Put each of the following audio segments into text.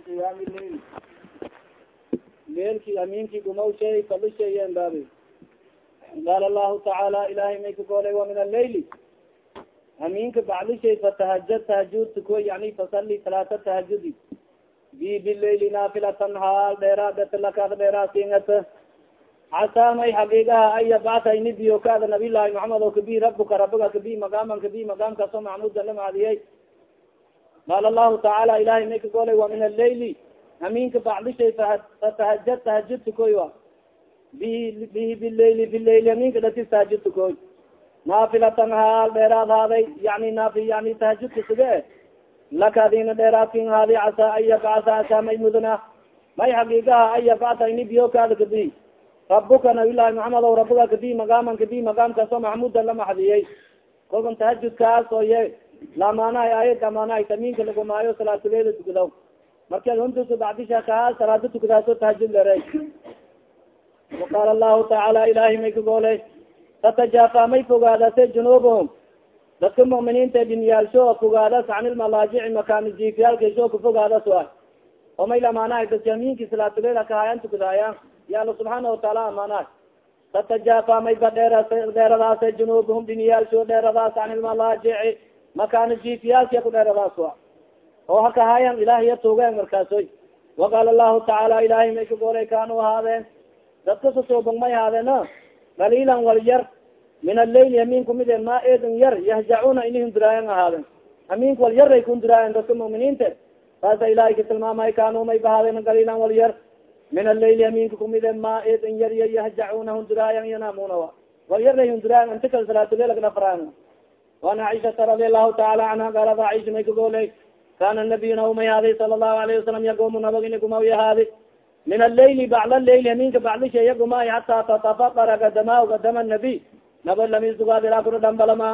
min qiyaami lail leelki aminki gumaw shay fadli shayen baabi qaala allahu tacaala ilahay may ka goolay wa min allayli. Aminka bacdi shay fatahajad tahajud tukoy yani fasali talaata tahajudi bi bilayli naafilatan haal dheeraadatlakaad dheeraasingat casaa may xaqiigaha an yabcata inibiyo kaada nabiy llahi maxamed o kabi rabuka rabiga kabi maqaaman kabi maqaamkaasoo macmuda lamacdiyay qaala allahu tacaala ilahay may ka golay wa min allayli aminka bacdi shay fatahajad tahajud tukoy wa bihi bihi bilayli bilayli aminka dhatis tahajud tukoy naafilatan haal dheeraad haaday yani naafi yani tahajudka sige laka adina dheeraadkin haadi casaa an yabcasa asaa may mudana may xaqiigaha an yabcata inibiyo kaada kabi rabuka nabilahi maxamed o rabiga kadi maqaaman kadi maqaamkaasoo maxmudan la maxdiyey kolkan tahajudkaas oo ye lamaanahay aayad amaanahay tamiinka lagumaayo salaatuleeda tukadaw marka huntusa bacdisha kaa salaado tukadaaso tahajud lere waqaala allahu tacaala ilahay may ka gooley tatajafa may fogaadase junuubahum dadka mu'miniinta dhinyaalsho fogaadas can ilmalaajici makaani jiifyaalkasho kafogaadas a oo may lamaanahay dasamiinki salaatuleeda kahaayan tukadaayaan ya alla subxaana wataala amaanahay tatajafa may ba dheer dheeradaase junuubahum dhinyaalsho dheeradaas can ilmalaajici makaani jiifyaalkia ku dheeradaas a oo hakahaayan ilahiya tuugeen markaasoy waqaala allahu tacaala ilahay may ka goolay kaanu ahaadeen dadka susuubang may haadeen qaliilan wal yar min allail amin kumide ma eedin yar yahjacuna ini hunduraayan ahaadeen aminka wal yaray kahunduraayan dadka muminiinta saasa ilahay ka tilmaamay kaanu may bahaadeen qaliilan wal yar min allail aminka kumide ma eedin yar ya yahjacuna hunduraayan yanamuna wal yaray hunduraayan inta kal salaatulelagnafaraan wan caiشata radi allahu taala canha gaalada caiشha may kagooley kana nabiy naumay haadi sala الlahu alayه wasalam yagumu nabagini gumawi haadi min allaili bacd allail aminka bacdisha yagumay hata tatafakara gadama gadama nabiy naba lamisdugaad ilaa kuna dhambalama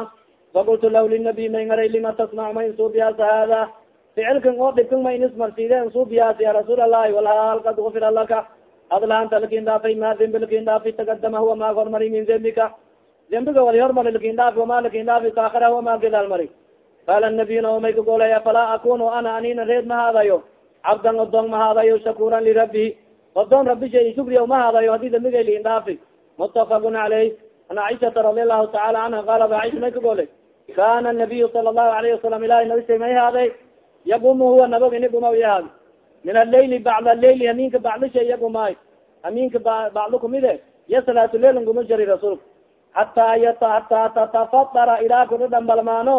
fakultu lah linabiy may ngaray lima tasmac ma insuubiyaas hada ficilkan oo dhibkan ma inismarsiide insuubiyaas ya rasuul allahi walhaal kad gufira laka adlaanta lakin dhaafay ma dembi lakin dhaafi tagadama huwa maag hormari min dembika dembiga wali hormari lakindhaafi ama lakindhaafi saakara ama gadaal mari. Qaala nabiyuna omay kagolaya falaa akunu ana anina reed mahaadayo cabdan odong mahaadayo shakuran lirabi odon rabi sha shukriya umahaadayo haddii dambigay liindhaafi mutafakun caleyh an aishata radi allahu taala anha qaalat aisha may kagolay kana nabiyu sala allahu alayhi wasalam ilahi nabisha may haaday yaqumu huwa nabog iniguma yahaad min alaili bacda laili haminka bacdisha iyagumay haminka bacdo kumide iyo salaatu leiln kuma jari rasuulka hataa hataa tatafadara ilaa kuda dhambalmaano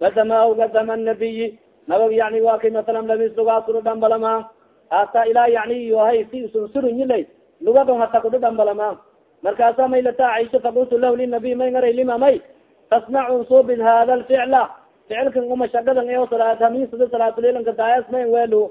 gadama gadama nabiyi nabag yani waa kay masalan lamis lugaas kuda dhambalamaan hata ilaa yani yohay si sunsurunyilay lugadon hata kuda dhambalamaan markaasa may lata caisha fakultu lah linabiy may ngaray lima may tasnacu subid hada lficla ficilkan umashagadan eo salaathamin sida salaatulilanka daayas mayn welu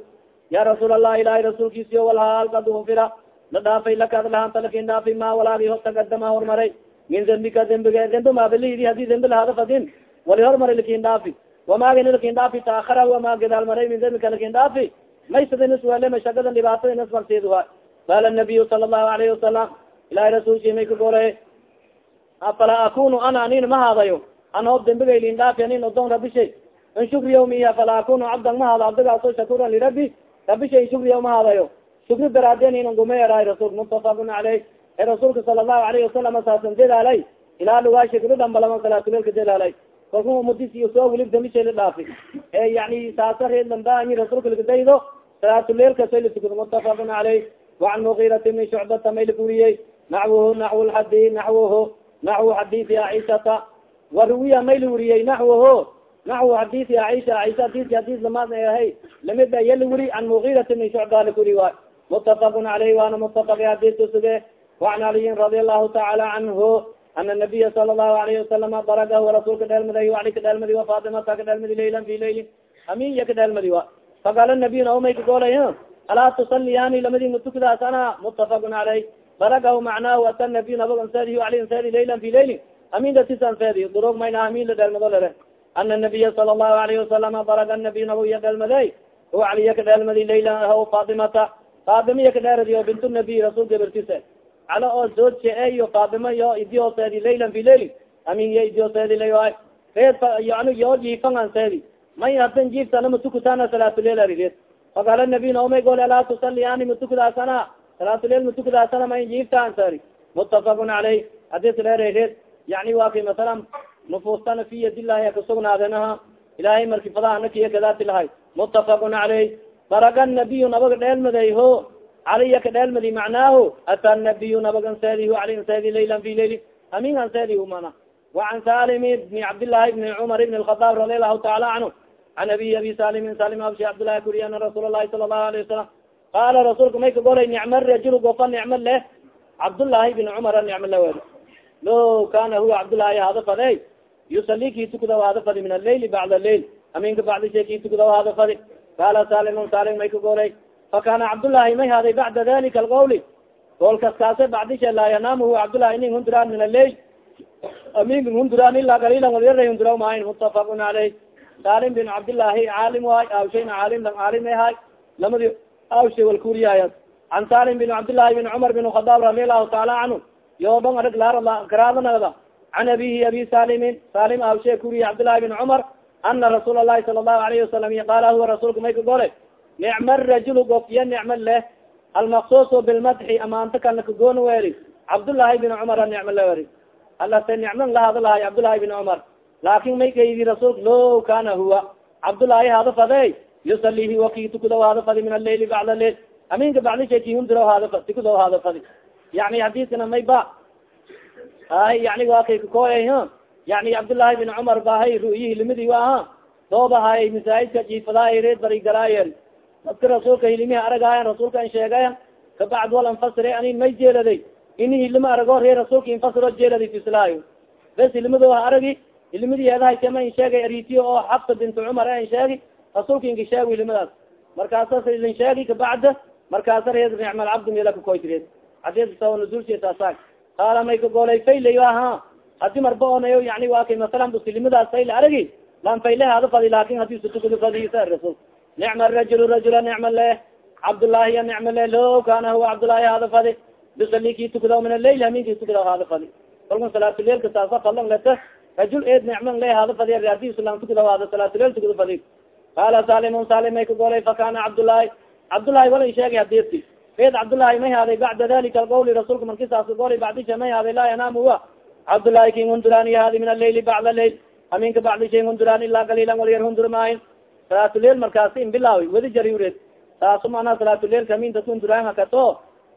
ya rasuul allah ilahi rasuulkiisiyo walhaal kad ufira la dhaafay lakad lahanta laakiin dhaafi ma walaagi tagadama hormaray min dembika dembiga dembi mabalidi haddii dembi lahada fadin wali hormaray laakiin dhaafi wamaagani laakiin dhaafi taakara wama gadaal maray min dembika laakiin dhaafi may sida niswele mashagadan dhibaatada nismarsid wa qaala nabiyu sala allahu alayhi wasalam ilahi rasuulki may ka golay afala akunu ana anin ma haadayo an hoob dembigay lin dhaafi anin odon rabishay in shukriya miya afala akunu cabdan ma haado cabdigaaso shakuran lirabi rabishay shukriya ma haadayo shukri inan gumeeraay rasul mutafaqun caleyh ee rasuulka sala allahu alayhi wasalam saasan dedaalay ilaa lugaasha kuda dhambalama salaatuleelka dedaalay kalku umudis iyo soo wilib damishay la dhaafi ee yani saasa reed lambaani rasuulka lagadaydo salaatuleelka say latukado mutafaqun caleyh wacan mugiirati min shucbata may lakuriyey naxwuhu naxwu lxadi naxwuhu naxwu xadiisi aishata. Waruwiya may la weriyey naxwuhu naxwu xadiisi aisha aisha hadisi hadis lamaad ahay la mid ya la weri can mugiirati min shucba lakuri waay mutafaqun caleyh waana mutafaqi hadis suge وan caliyin radi alahu taala canhu ana nabiya sala الlahu alayhi wasalama baragahu rasuulka dheelmaday ali ka dheelmadi wa fatimata ka dheelmadi laylan fi layli amiya ka dheelmadi wa faqaala nabiy naomay ka golay alaa tusaliyani lamadi matukadaas ana mutafaqun caleyh baragahu macnaahu ata nabiy nabag ansedi ali ansedi laylan fi layli amin datis ansedi durog mayna amin la dheelmado lere ana nabiya sala الlahu alayhi wasalama baraga nabiy nabag ya dheelmaday hu aliya ka dheelmadi laylan h fatimata faatimiya ka dheeradi o bint nabiy rasuulka bertise cala oo zoodka eyo faatimo yo idioseedi laylan fi layli amin yo idioseedi layoa reed yani yoo jiifan an seedi may hadan jiiftanama tukutana salaatuleil arireed faqaala nabiy naomay gole alaa tusaliyaani matukadaasana salaatulel matukadaasana ma injiiftaan sari mutafaqun caleyh hadis leereereed yani waa kay masalan nufuustana fi yadillahi kasugnaadeenaha ilahay marki fadaha nakiya kadaati lahay mutafaqun caleyh baraga nabiyu nabaga dheelmadayho calaya kadheelmadi macnaahu ata nabiyu nabagan seedi alin seedi laylan fi layli amin an seedi umana wacan salim bni cabdillahi bni cumar ibn lkhadaab radi allahu taala canhu an abi abi salimin salim abshi cabdillahi guri ana rasuul lahi sala allahu alayh wasalam qaala rasuulka may ka golay nicma rajul gofa nicma leh cabdullaahi bin cumar nicma lawed lo kana huwa cabdullaahi hada fadey yusali kii tukudaw hada fadi min aleyli bacd leyl aminka bacdi shay kii tukudaw hada fadi qaala salim salim may ka fakana cabdالlahi may haday bacda dalika alqawli goolkas kaase bacdi sha laa yanam huwa cabdالlahi ning hundiraan min alail amin hunduran ila galila walyara hundura maayn mutafaqun caleyh salim bin cabdillaahi caalim waay awshayna caalim lang caalim ahay lamadi awshay walkuriyaya can salim bin cabdillahi bin cumar bin khadaab radi allahu taala canhu yoobang arag laaraadanaada can abihi abi salimin salim awshe kuriya cabdillahi bin cumar ana rasuul alahi sala allahu alayhi wasalam qaala huwa rasuulka may ka gole nicma arajul gofya nicma leh almaksus bilmadxi amaanta kan lakagoon weeri. Cabdullaahi bin cumar a nicma leweri alase nicman lahada lahay cabdullaahi bin cumar laakin may kaydi rasuulka low kana huwa. Cabdullaahi hada fade yusalihi wakitukudaw hada fadi min alaili bacda lail aminka bacdishakihundiraw hada fa tikudaw hada fadi. Yani hadiskana may ba. Ay yani wa kay kakoya cabdullaahi bin cumar bahay ru'yihi limidi waaha doobahay masaajidka jiifadaayreed barigaraayel dadka rasuulka hilimihi aragayan rasuulka an sheegayan kabacd wal anfasire anin may jeeladay. Ini hilima arago ree rasuulka infasiro jeeladi fislaayo bes hilimado aragi hilimadi eedahasema in sheegay aritiyo oo xafsa bint cumar en sheegi rasuulka inka sheego hilimadaas. Markaasas ilin sheegi kabacda markaasa reed nicma alcabdu meela kakoytireed haddii sawa nuzulsaasaag qaala may kagolay faylay aha hadi marba onayo yani waa kay masalan bus hilimadaas fayla aragi lan fayle fadi laakin haddii sutukudi fadisa rasul nicma rajul rajula nicma leh cabdullaahi ya nicma leh lo kana huwa cabdullaahi hada fadi bisali ki tukadaw min alail haminki tukadaw hada fadi kalkun salaatuleilka saasa falan leta rajul eed nicman le hada fadi adiislan tukadaw hada salaatuleil tukada fadi qaala salimun salim may ka golay fakana cabdullaahi cabdullaahi wala sheegay hadisi eed cabdullaahi may haday bacda dalika alqawli rasuulka marki saas ka golay bacdisha may haday laa yanaamu huwa cabdullaahi kin hunduraani hadi min alaili bacda lail haminka bacdi shay hunduraan ilaa galilan walyar hundur maahin salaatuleil markaasi inbilaawi wedi jariured taasu manaa salaatuleil kamintasunturangakato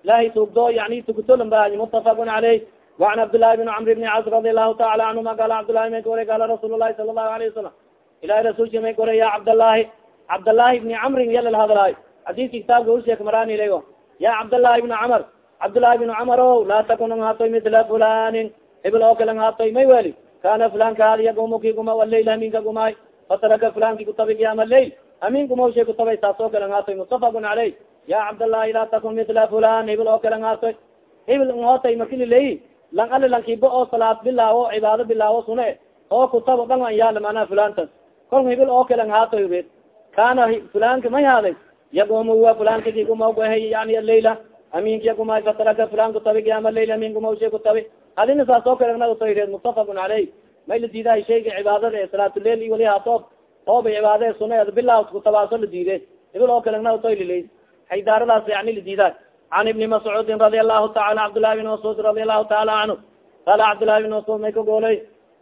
ilahi tugdo yani tugtolambaayi mutafakun caleyh wacan cabdillaahi bn camr bni cas radi allahu taala canhuma gaala cabdillahi may gore gaala rasuul lahi sala allahu alayh wasalam ilahi rasuulki may gore ya cabdallaahi cabdallaahi bni camrin yalalhadlaayo xadiiski kitaabka usheek maraanilego ya cabdallaahi bna camar cabdillaahi bn camar o laa takun ang hatoy mitla fulanin hebel oo kale ang hatoy may weli. Kana fulan ka hadiya gumuki guma walailaminka gumay fataraka fulanki kutabi qiyam lail hamin gumawshay kutabay saas oo kale ang hatoy mutafaqun caleyh ya cabdالlahi laa takun midla fulan hibil oo kale ang hatoy hibil ang hotay makililey lang ali lankibo oo salaad bilaawo cibaado bilaawo sune oo kutabo dhan an yaalla manaa fulantas kolka hibil oo kale ang hatoy red kana fulanka may haaday yagumo wa fulanka kigumaguahay yani alayla aminki yagumay fataraka fulan kutabi qiyama lail amin gumawshay kutabi adina saas oo kale nagatoy reed mutafaqun caleyh may la diidahay shayga cibaadada ee salaatuleil i wali hatoob ooba cibaada sune bilaa kutabaaso la diide hibil oo kale nagatoy lilay haydaaradaas yani la diidaa can ibni mascuudin radi allahu taala cabdllahi bin mascuud radi allahu taala canhu qala cabdllahi bin mascuud may ka goolay?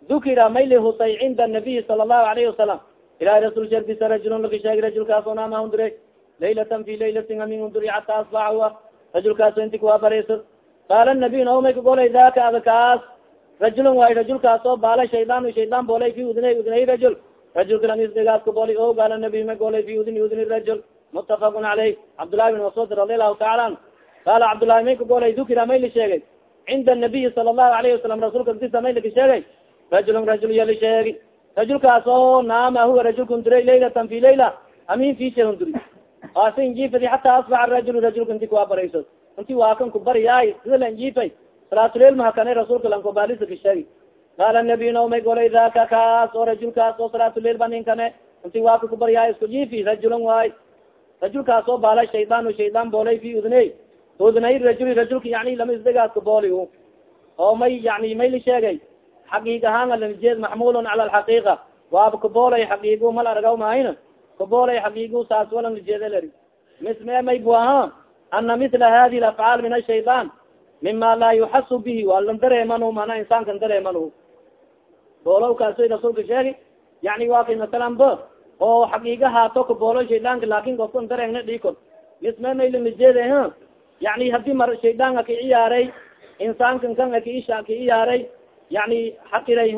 Dukira may lihusay cinda nabiyi sala allahu alayhi wasalam ilahi rasul sherdisa rajulun laka sheegi rajulkaas oo naama hundure laylatan fi laylatin amin hunduri xata asbaxa huwa rajulkaas inti kuwa bariso qaala nabiy nao may ka goolay daka ada rajulun waay rajulkaas oo baala shaydaan shaydaan boolay fi udnay udnay rajul. Rajulka lamisdigaas ka boolay o qaala nabiy may goolay fi udni udni rajul. Mutafaqun caleyh cabdullahi bin mascuud radi allahu taala anhu. Qala cabdullahi may ka golay dukira may la sheegay. Cinda nabiyi sala allahu alayhi wasalam rasuulka disa may laka sheegay. Rajulun rajul iya la sheegi. Rajulkaas oo naama huwa rajulka hunduray laylatan fi layla amin fisha hunduri asa injifadi xata asbaxa rajul rajulka inti kuwa barayso inti waa kan ku bariyaay sida la injifay salaatuleil mahakane rasuulka lankobaalisa ka sheegi qaala nabiy nao may golay daka kaas oo rajulkaas oo salaatuleil ba ninkane inti waa ka kubaryaay isku jifi rajulun waay. Rajulkaas oo baala shaydaan shaydaan boolay fi udney udnay rajuli rajulka yani lama isdegaaska booli oo may yani may la sheegay xaqiiq ahaan alanijeed maxmulun cala alxaqiiqa. Waaba kaboolay xaqiigu mal argaw mahayna kaboolay xaqiigu saas walan lijeeda lari misme may bu aha ana mila hadi afcaal min ashayطan mima laa yuxasu bihi waa lan dareeman mana insaankan dareeman boolow kaasoy rasuulka sheegi yani waa kay masalan ba oo xaqiiga haato ka boolo shaydaanka laakin kofkan dareegna dhikon misme maylamijeede yani haddii mar shaydaanka ka ciyaaray insaankan kan kaisha ka iyaaray yani xaqiray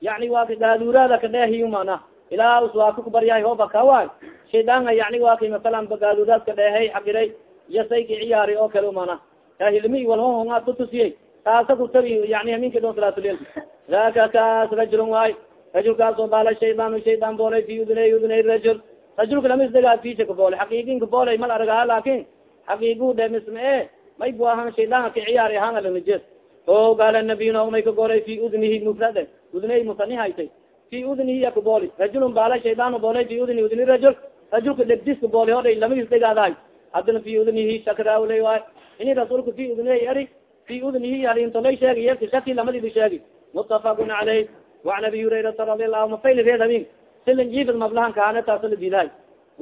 yani waa ka gaaduraada kadheehiy mana ilaa uswaaka kubaryahay hooba kawa shaydaanga yani waa kay masalan gaaduraad ka dheehay xaqiray iyo say ka ciyaari oo kale mana kahilmi walhohonga kutusiyey taasa kutabi yani haminka don salaatulel daka kaas rajulun waay rajulkaasoo baala shaydaan shaydaan boolay fi udunay udunay rajul rajulka lamisdagaa fisa kaboolay xaqiigin kaboolay mal argaa laakin xaqiigu dhe misma e may bu ahan shaydaanka ka ciyaari ahaan alanajes o gaala nabiyuna may kaboolay fi udnihi mufrade udnay musani haytay fi udnihi ya kabooli rajulun baala shaydaan boolay fi udni udni rajul. Rajulka dhegdis kabooli hodhay lamadis dhegaaday hadana fi udnihi shakraawlay waay ini rasuulka fi udney ari fi udnihi alintolay sheegi yeelkisati lamadidi sheegi mutafakun caleyh waan abi hurayrata radi allahu mafayli reedamin silin jiifid mablahan kahane taasa la diidaay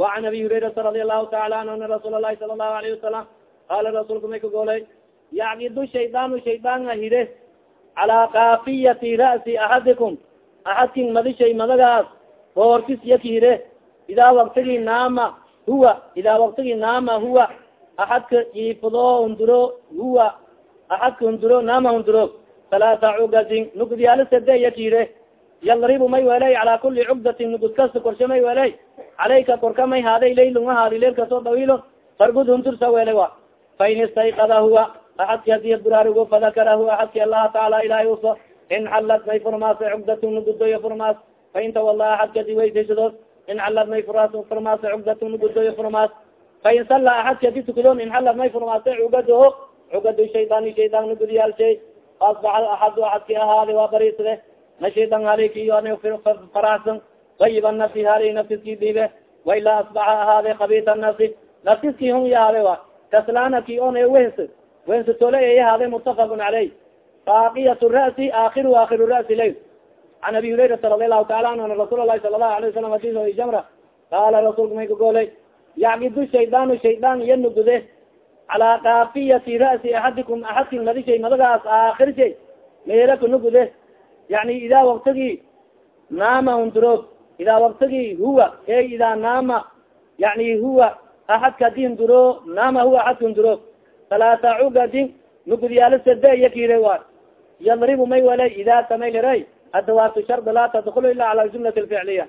waan abi hurayrata radi allahu taala anhu ana rasuul alahi sala allahu alayhi wasalam qaala rasuulka may ka goolay yacqidu shaydaanu shaydaana hide calaa kaafiyati ra'si axadikum axadkin madishay madagaas boortis yaki hide. Idaa waktigi naama huwa idaa waktigi naama huwa axadka jiifado hunduro huwa axadka hunduro naama hunduro salaasa cugadin nugudyaalo sade yakire yadribu may weley calaa kuli cugdatin nugud kasta korshe may weley calayka korka may haaday laylunga haadi leel ka soo dawilo fargud huntursa wele wa fain istayqada huwa axadki haddii buraarugo fadakarahu axadki allaha taala ilahay uso in xalad may furmaasa cugdatu nugudoyo furmaas fain tawala axadki haddii weysasadood in xalad may furmaasa cugdatu nugudoyo furmaas fain salla axadki haddii tukadon in xalad may furmaasa cugadaho cugadu shaydaani shaydaan nugudyaalshay asbaxa axadu axadki ahaade waa bariisade nashidan halikiyo faraxsan ayiba nafsi hali naftiski dhiibe waila asbaxa ahaade kabita nafsi naftiski hun yahaade wa kaslaanaki on wens wensa tole eyahaade mutafaqun caleyh baaqiyat ra'si akiru akiru ra'si lay an abi hurayrata radi allahu taala anhu ana rasuul lahi sala lahu alay wasalam hadis jamra qaala rasuulka may kagolay yacqidu shaydaanu shaydaan iya nugude calaa kaafiyati ra'si axadikum axadkin madishay madagaas aakir shay meelaka nugude yani idaa waktigi naama hunduroog idaa waktigi huwa e idaa naama yani huwa axadka adi hunduro naama huwa axadka hunduroog salaasa cugadin nugudyaalo sade yakire wa yadribu may walay idaa samaylray adawaatu shard laa tadkulu ila cala jumlat lficliya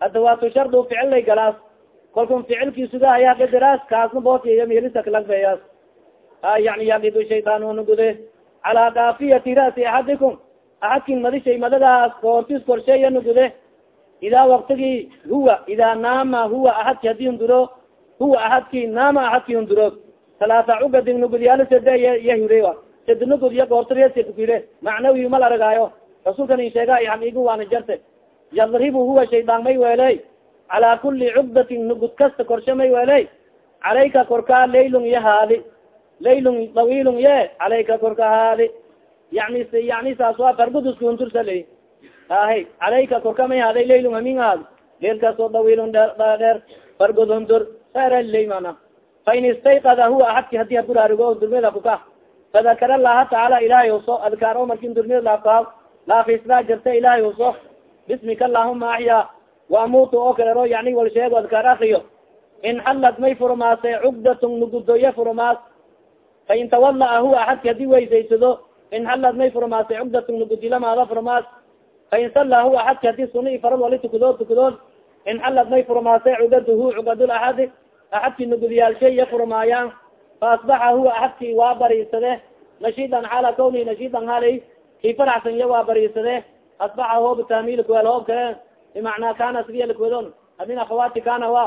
adawaatu shardu ficillay galaas kalkun ficilki sugahaya gadaraas kaasna boosiya melisakalagbeyaas yani yaqidu shaydaan nugude calaa kaafiyati ra'si axadikum axadkin madishay madagaas koortis korsheeya nugude idaa waktigi huwa idaa naama huwa axadki haddii hunduro huwa axadki naama axadki hunduro salaasa cugadin nugudyaalo sade yahure sadi nugud iyo goortariyasikire macnawi mal aragaayo. Rasuulkan in sheega xaqiigu waana jarte. Yadribu huwa shaydaan may weeley calaa kuli cugdatin nugud kasta korshe may calayka korkaa laylun iyo haadi laylun dawiilun ye calayka korka haadi yani yani saas waa ley ahay calayka korka may haaday laylun hamin haadi leelkaasoo dawiilun dheer fargud huntur saaraley mana fain istayqada huwa axadki haddii haburaarigo durmeda kuka fadakara allaha tacaala ilahay uso adkaar o markin durmeda laafkaa laafisdaa jirta ilahay uso bismika allahuma axyaa waamutu oo kale ro yani wal sheego adkaar akriyo in xalad may furmaase cugdatun nugudoye furmaas. Fain tawalaa huwa axadki haddii weysaysado in xalad may furmaase cugdatun nugudilamaada furmaas. Fain salla huwa axadki haddii suni farad wali tukadood tukadood in xalad may furmaase cugaduhu cugadul axadi axadki nugudyaalshay iya furmaayaan. Fa asbaxa huwa axadki waa bariisade. Nashidan xaala kawni nashidan halay kii faraxsan iya waa bariisade. Asbaxa hoob taamilkuel hoob kale bimacnaa kana sigiyalkuedon amin akhawaati kana wa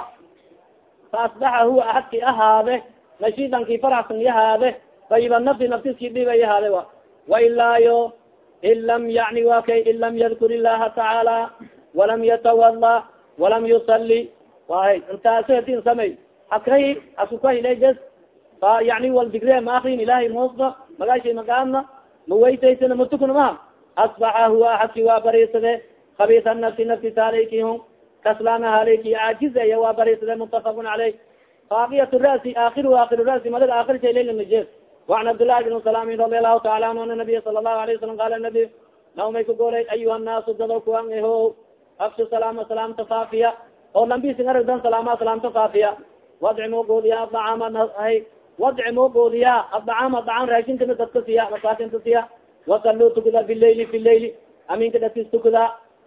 fa asbaxa huwa axadki ahaade nashidan kii faraxsan iyahaade fayiba nafsi naftiskii dhiba iyahaade wa wailaayo in lam yani wa kay in lam yadkur illaha tacaala walam yatawala walam yusali wahay intaasi hadin samay hakray asukahilay fa yani wal digre ma akrin ilahay muusa magaashay magaadna mawaysaysana matukuna maha asbaxa huwa axadki waa bariisade abis nafsi naftisahalayki hun kaslana halayki aajizaya waa barisade mutafaq caleyh faakiyat rasi aakir akir rasi madad aakir shay lail najes waan cabdllahi bn salaami radi allahu taala anhu ana nabiy sala allahu alayh wasalam qala nabi naumay ka goolay ayuha naasu dado kuan ho afsu salaama salaamta faafiya oo lambising aragdan salaama salaamta faafiya wadcimoo goodiya adacaama wadcimoo goodiya adacaam adacaan raashinkana dadka siya masaakinta siya wasaluu tukada bilaili fi laili aminka dadkis tukada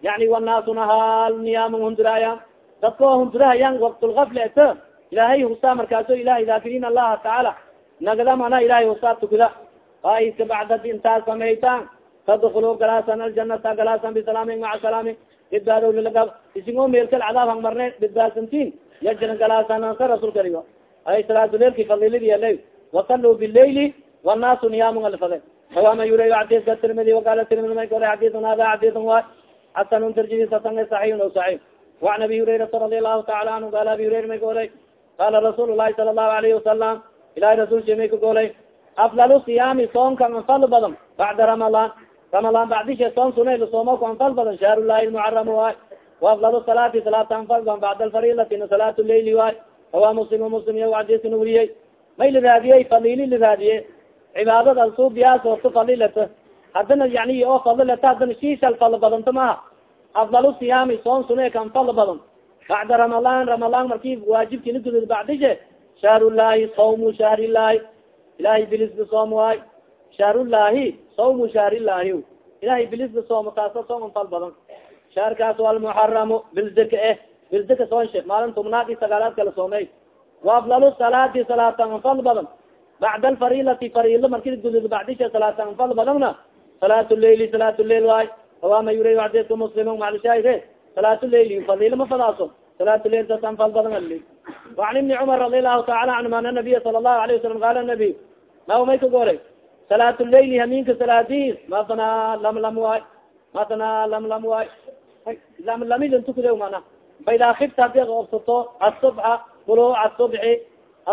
yani wanaasuna hal niyaaman hunduraaya dadka oo hundurahayaan waktulgafle eto ilaahay husaa markaaso ilahay daakiriin allaha tacaala nagada mana ilahay husaa tukada aiska bacd intaas samaytaan tadkulu galaasan aljanata galaasan bisalaamin maca salaamin bidbaado lilagab isingo meelkal cadaab hang marne bidbaadsantiin yajran galaasan sa rasulka rigo ay salaatuleilki fadilidi yalay wasaluu bilaili wannaasu niyaamun alfade awama yuray xadiska tirmidi waqala tirmidi may kole xadiun hada xadiun wa xasan darjadiis hasan saxiixun o saxiix waan abi hurayrata radi allahu taala anhu qaala abi hurayra may goolay qaala rasuul lahi sala allahu alayhi wasalam ilahi rasuulki may ka goolay aflalu siyaami soonka anfal badan bacda ramalaan ramalaan bacdisha soon sunay lasoomoku anfal badan shahrulahi lmucaram waay wa aflalu salaati salaata anfal badan bacda alfariidati na salaat leyli waay rawa muslimu muslim iya cadisna weriyey may liraadiyey faliili liraadiye cibaadada suubiyaasooto falilata hadana yani oo fadilata hadana shiishal fal badanta maaha. Afdal siyaami soon sune kan fal badan. Bacda ramadan ramadan marki waajibki lagudud bacdishe shahrullahi sawmu shahrillahi ilahay bilisba soom waay shahrullahi sawmu shahrillahi ilahay bilisba soom taasa soom fal badan. Shahrkaas almuxaramu bilzika eh. Bilzika soonshe maalin tubnaad i sagaalaad kala soomey waafdal salaati salaatan fal badan. Bacda alfarilati farilo marki gudud bacdisha salaatan fal badanna salaat leyli salaat leil waay awama yura adedka muslim malishaahide salaat leyli fadilo ma fadaaso salaat leil tasan fal badan ali وan ibni cumar radi allahu taala canhum ana nabiya sala الlahu alayه wasalam qala nabiy ma may ka golay salaat leyli haminka salaadis matana lam lam waay matana lam lam waay lam lamidin tukade mana faida kifta hadi obsato asubxa duluuca subxi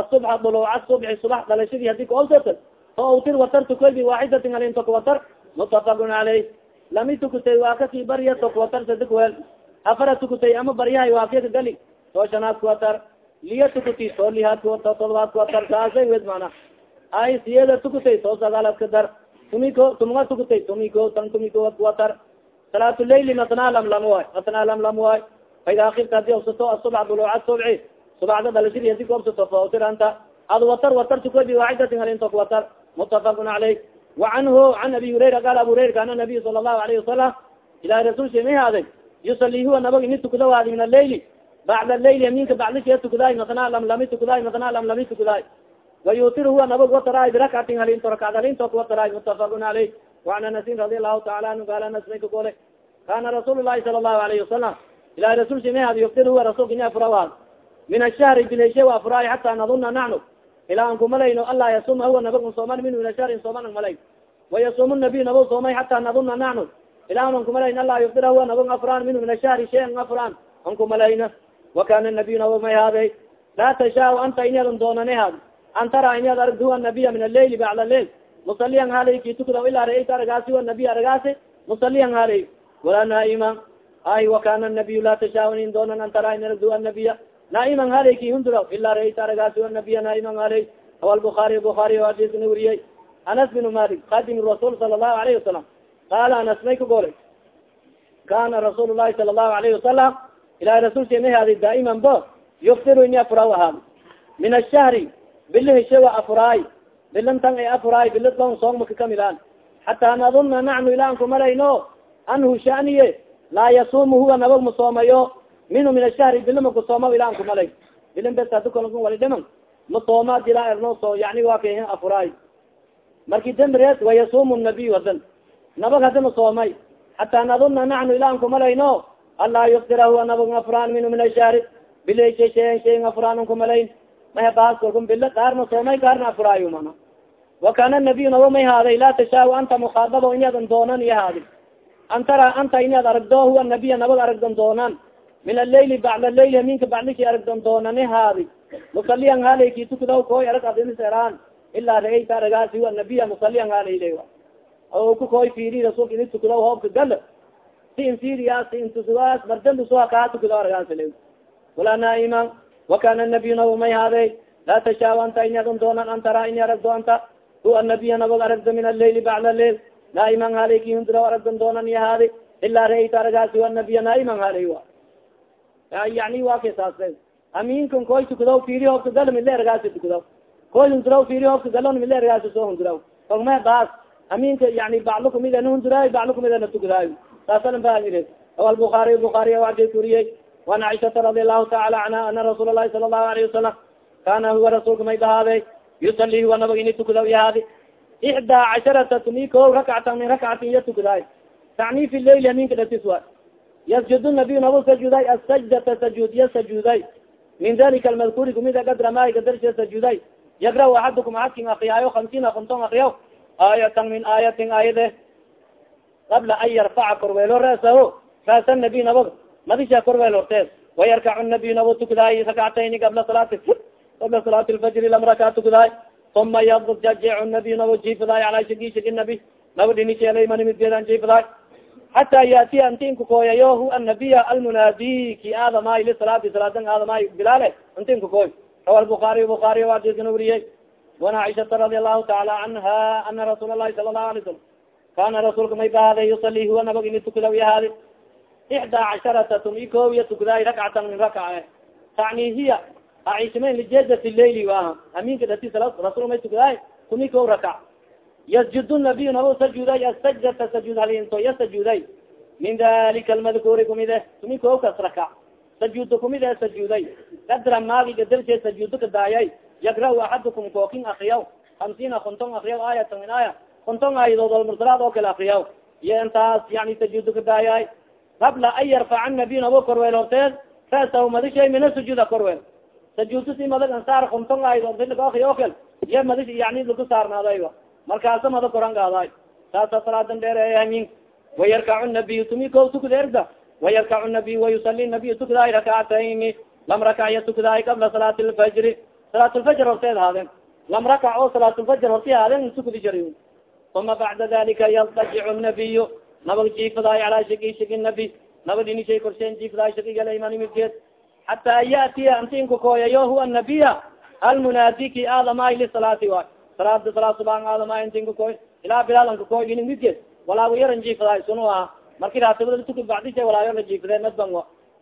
asubxa duluuca subxi subax dhalashadii hadii kaobsata fa awtir watar tukoy biwaaxidatin alin mutafaqun caleyh lami tukutay waa ka sii barya tokwatar sadikuwel afara tukutay ama baryahay waakaka gali. Too shanaad kuwatar liya tukuti too lihaad kuwata todobaad kuwatar saasay wed mana. Ay siyada tukutay too sagaalaad ka dar. Tumiko tumga tukutay tumiko tan tumiko kuwatar salaat leyli matnaa lam lam waay matnaa lam lam waay faida kifta haddii obsato asubx duluuca subci subacda dhalashadii haddii kaobsato faawtir anta. Ad watar watar tukoy biwaaxidatin halintok watar. Mutafaqun caleyh وanhu an abi hurayra qal abu hurayra kana nabiy sala الlahu alayه wasalam ilahi rasulsi may haaday yusali huwa nabag ini tukada waadi min aleyli bacda leyli aminka bacdishe tukadaay matnaa lam lami tukadaay matnaa lam lami tukadaay wayutir huwa nabag wataraay birakatin halinto rakad halintok wataraay mutafaqun caleyh وan anasin radi allahu taala anhu qala anas may ka gole kana rasuul الlahi sala الlahu alayه wasalam ilahi rasulsi may haada yuftir huwa rasulka ini afurawaad min ashahri bileshe wa afuraay xata naduna nacnu ilaa an kumalayno alla yasuma huwa nabag sooman min min ashahrin sooman ang malay wayasum nabiy nabag soomay xata naduna nacnu ilaa an kumalayno alla yuftira huwa nabag afraan min ashahri shay ang afraan an kumalayna wakana nabiy nabag may haaday laa tashaa anta inadan doonane haad an tara inaad aragd huwa nabiya min aleyli bacda leil musaliyan halay ki tukda ilaa raayta aragaasi huwa nabiy aragaasi musaliyan halay walaa naaima ay wakana nabiy laa tashaa in doonan an tara in aragd huwa nabiya naaiman haleyki hundura ila rayt aragaasi nabiya naaiman haley awalbuaari buaari adisna weriyay anas bin malik kadim rasul sala lahu alayhi wasalam qaala anas may ka golay kana rasuul lahi sala lahu alayhi wasalam ilahi rasulka ma haadi daaiman bo yuftiru ini afuraw ahaad min ashahri bilihi shewa afuraay bilintan ay afuraay bililon soong maka kamilaan hataa nadunna nacnu ilaanku malayno anhu shaniye laa yasuumu huwa nabag musoomayo minhu min ashahri bilima kusooma ilaan kumalay bilin bes hadukal wali dhiman masooma dila erno so yani waa ka afuraay. Marki dembres wayasuum nabiy hadan nabag hada masoomay xataa naduna nacnu ilaan kumalayno anlaa yuftira huwa nabag afraan minhu min ashahri bileshe sheen sheen afraan kumalayn mahebaas kalkun bilo qaarna soomay qaarna afuraayo mana. Wakana nabiy naba may haaday laa tashaa anta mukhaadabo inadan doonan iyo haadi an tara anta inaad aragdo huwa nabiya nabag aragdan doonan min aleyli bacda leyli haminka bacdiki aragdan doonani haadi musaliyan haleyki tukadaw koy arag adiniseraan ilaa raeyta aragaasi huwa nabiya musaliyan haleyle o ku koy fiiri rasulka ini tukadaw hoobka gal si insiriya si intusugaas mardandusuha kaa tukadaw aragaasile walaa naaima wakana nabiy naba may haaday laa tashaa anta in adan doonan an taraa ini aragdo anta hu anabiya nabag aragdo min alail bacda lail naaiman haleyki hundura aragdan doonan ihaadi ilaa raeyta aragaasi anabiya naaiman haley wa yani wa ka saas aminkan koy tukadaw firi hofka galo mile aragaasi tukadaw koy hunduraw firi hofka galon mile aragaasi soo hunduraw ogme baas aminka yani baclo kumid ana hunduraayo baclo kumid ana tukadaayo saasalan baire albuaariy buaariy wadi kuriyey وan caiشhata رadi الlahu taعala anha ana rasuul الlahi sala الlahu عlaه وasalam kana huwa rasuulka may bahaade yusali huwa nabag ini tukadaw yahaadi ixdaa casharata tumi ko rakcatan min rakcatin iya tukadaay tacni fi lail aminka datis wa ysjud nabiy nabo sajuday asajdata sajud iya sajuday min dalika almadkuri kumida gadra maay gadarshe sajuday yagra axadukum axadkin akriyaayo hamsiina konton akriyaw aayatan min aayatin aayade qabla an yarfaca korweelo rasaho raasa nabiy nabad madisha korweel horteed wayarkac nabiy nabo tukdaay rakcatayni qabla salaati qabla salaati lfajri lam raka tukdaay uma yadjajic nabiy nabo jiifdaay ala shagi shagi nabi naba dhinisheelaymanimidgeedan jiifdaay hata yatiya antin kukoyayo hu anabiya almunaadi ki aadamay lisalaati salaadan aadamay bilaale? Antin kukoy rawa lbukaariy bukaariy adiskan wuriyey wan cishata radi allahu taala anha ana rasuul alahi sala lahu alay salam kana rasuulka may bahaaday yusali huwa nabag ini tukilaw yahaadi. Ixdaa casharata tum i koobiya tukdaay rakcatan min rakca eh. tacni hiya aishmen lijedat leyli waaha aminka dati rasul may tukdaay tum i rakac ysjud nabiy nabo sajuday asajdata sajud halinto ya sajuday min dalika almadkuri kumide tumi ko kas rakac sajudo kumide sajuday kadra maagi gadarse sajudo kadaayay yagra axadukum kookin akriyaw hamsiina konton akriyaw aayatan min aaya konton aayadood almursalaad oo kale akriyaw iyo intaas yani sajudo kadaayay qabla an yarfaca nabiy nabo korweel horteed rasahu madishay mina sujuuda korweel sajuudto si madag ansaar konton aayadood ilaga akriya o kal iyo madish yani lagu saarnaaday markaasa mada koran gaaday saasa salaadan dheereeyamin wayarkacu nabiy tumi ko tukdeerda wayarkacu nabiy wayusali nabiy tukdaay rakacatayni lam rakacya tukdaay qabla salaati lfajri salaat lfajr horteed haadeen. Lam rakac oo salaat lfajr horti haadeen tukdi jari uma bacda dalika yaltajic nabiy nabag jiifadaay calaa shagi shagi nabi. Nabad inishay korsheen jiifadaay shagigalaymanimidgeed xataa yatiya antinku kooyayo huwa nabiya almunaadi ki aadamay lisalaati waay salaada salaad subaan aadama intin kakoy ilaa bilaadan kakoy ining midges walaago yaran jiifaday sunu aha marki raatibada tuka bacdise walaago la jiifadee madban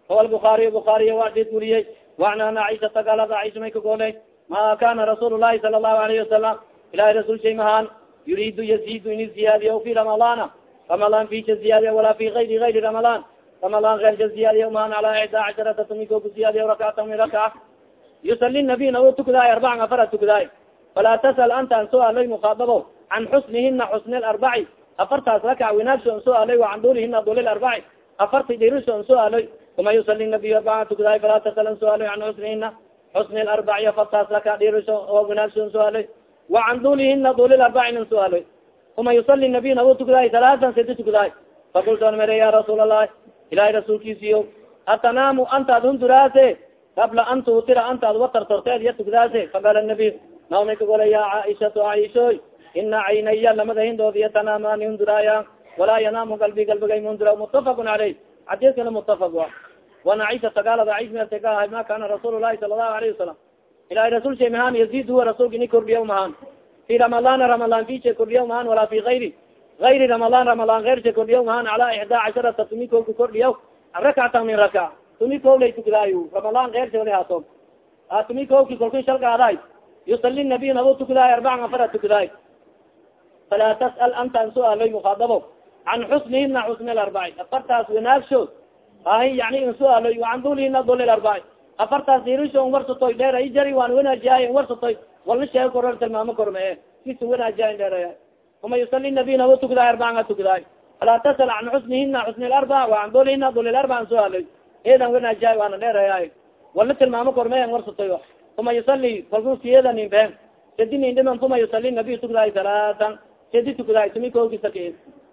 kawa albukaariy bukaariy wadid uriyey waan an caisaa galada caisha may kagooley ma kana rasuul lahi sala lahu alayhi wasalam ilahi rasuul shay mahaan yuriidu yazidu ini ziyaadiya fi ramadaana. Ramadan fija ziyaadiya walaa fi ayri ayri ramadan ramadan keerka ziyaadiya mahan ala ixda casharata tumikoku ziyaadiya rakata min raka yusali nabiy nao tukadaay arbacan afara tukadaay falaa tasal anta an suaalay mukaadabo can xusnihina xusni larbaci afartaas rakac winaagso an suaalay wa can dulihina duli larbaci afarti dhiriso an suaalay uma yusali nabiy arbaa tukdaay falaa tasal an suaalay can xusnihina xusni larbaci afartaas rakac dhiriso oo winaagso an suaalay wa can dulihina duli larbacin an suaalay uma yusali nabiy nabu tukdaay talaatan sidi tukdaay fakultu an mere ya rasuul allahi ilahay rasuulkiisiyo atanaamu antaad hunduraase qabla an tuutira antaad watartorteed iya tukdaase faqala nabiy naomay kagole ya caaishatu caaishoy ina caynaya lamada hindood yatanaamani hunduraaya walaa yanaamu galbi galbigay mundura mutafaqun caleyh xadiiskana mutafaq wa wana caisha sagaalada cais meertagahay ma kana rasuul lahi sala allahu alayhi wasalam ilahay rasul shay mahaan yazid huwa rasulka ini kordhiya mahaan. Fi ramadana ramadan fisha kordhiya mahaan walaa fi ayri ayri ramadan ramadan ersha kordhiya mahaan cala ixdaa casharata tumi ko ka kordhiya rakcatan min rakac tumi ko lay tukdaayo ramadan ersha wali haaso tumi koki kolkun shalgaaday yusali nabiy nabo tukdaay arbacan afara tukdaay falaa tas'al anta an suaalay mukaadabo can xusnihina xusni larbaci afartaas wanaagshood ahi yani in suaalay an dulihina duli larbaci afartaas dirisho n warsatoy dheer i jari waan wanaajiyaay n warsatoy walna sheego koror tilmaamo korma e kisa wanaajiya dheeraya uma yusali nabiy nabo tukdaay arbacan a tukdaay falaa tasal can xusnihina xusni larbac wa an dulihina duli larbac an suaalay eedan wanaajiyaay waana dheeraya walna tilmaamo korma n warsatoy uma yusali kalku siyedanin been sadi nin dhiman uma yusali nabiy tukdaay salaatan sadi tukdaay tumi koogisa ka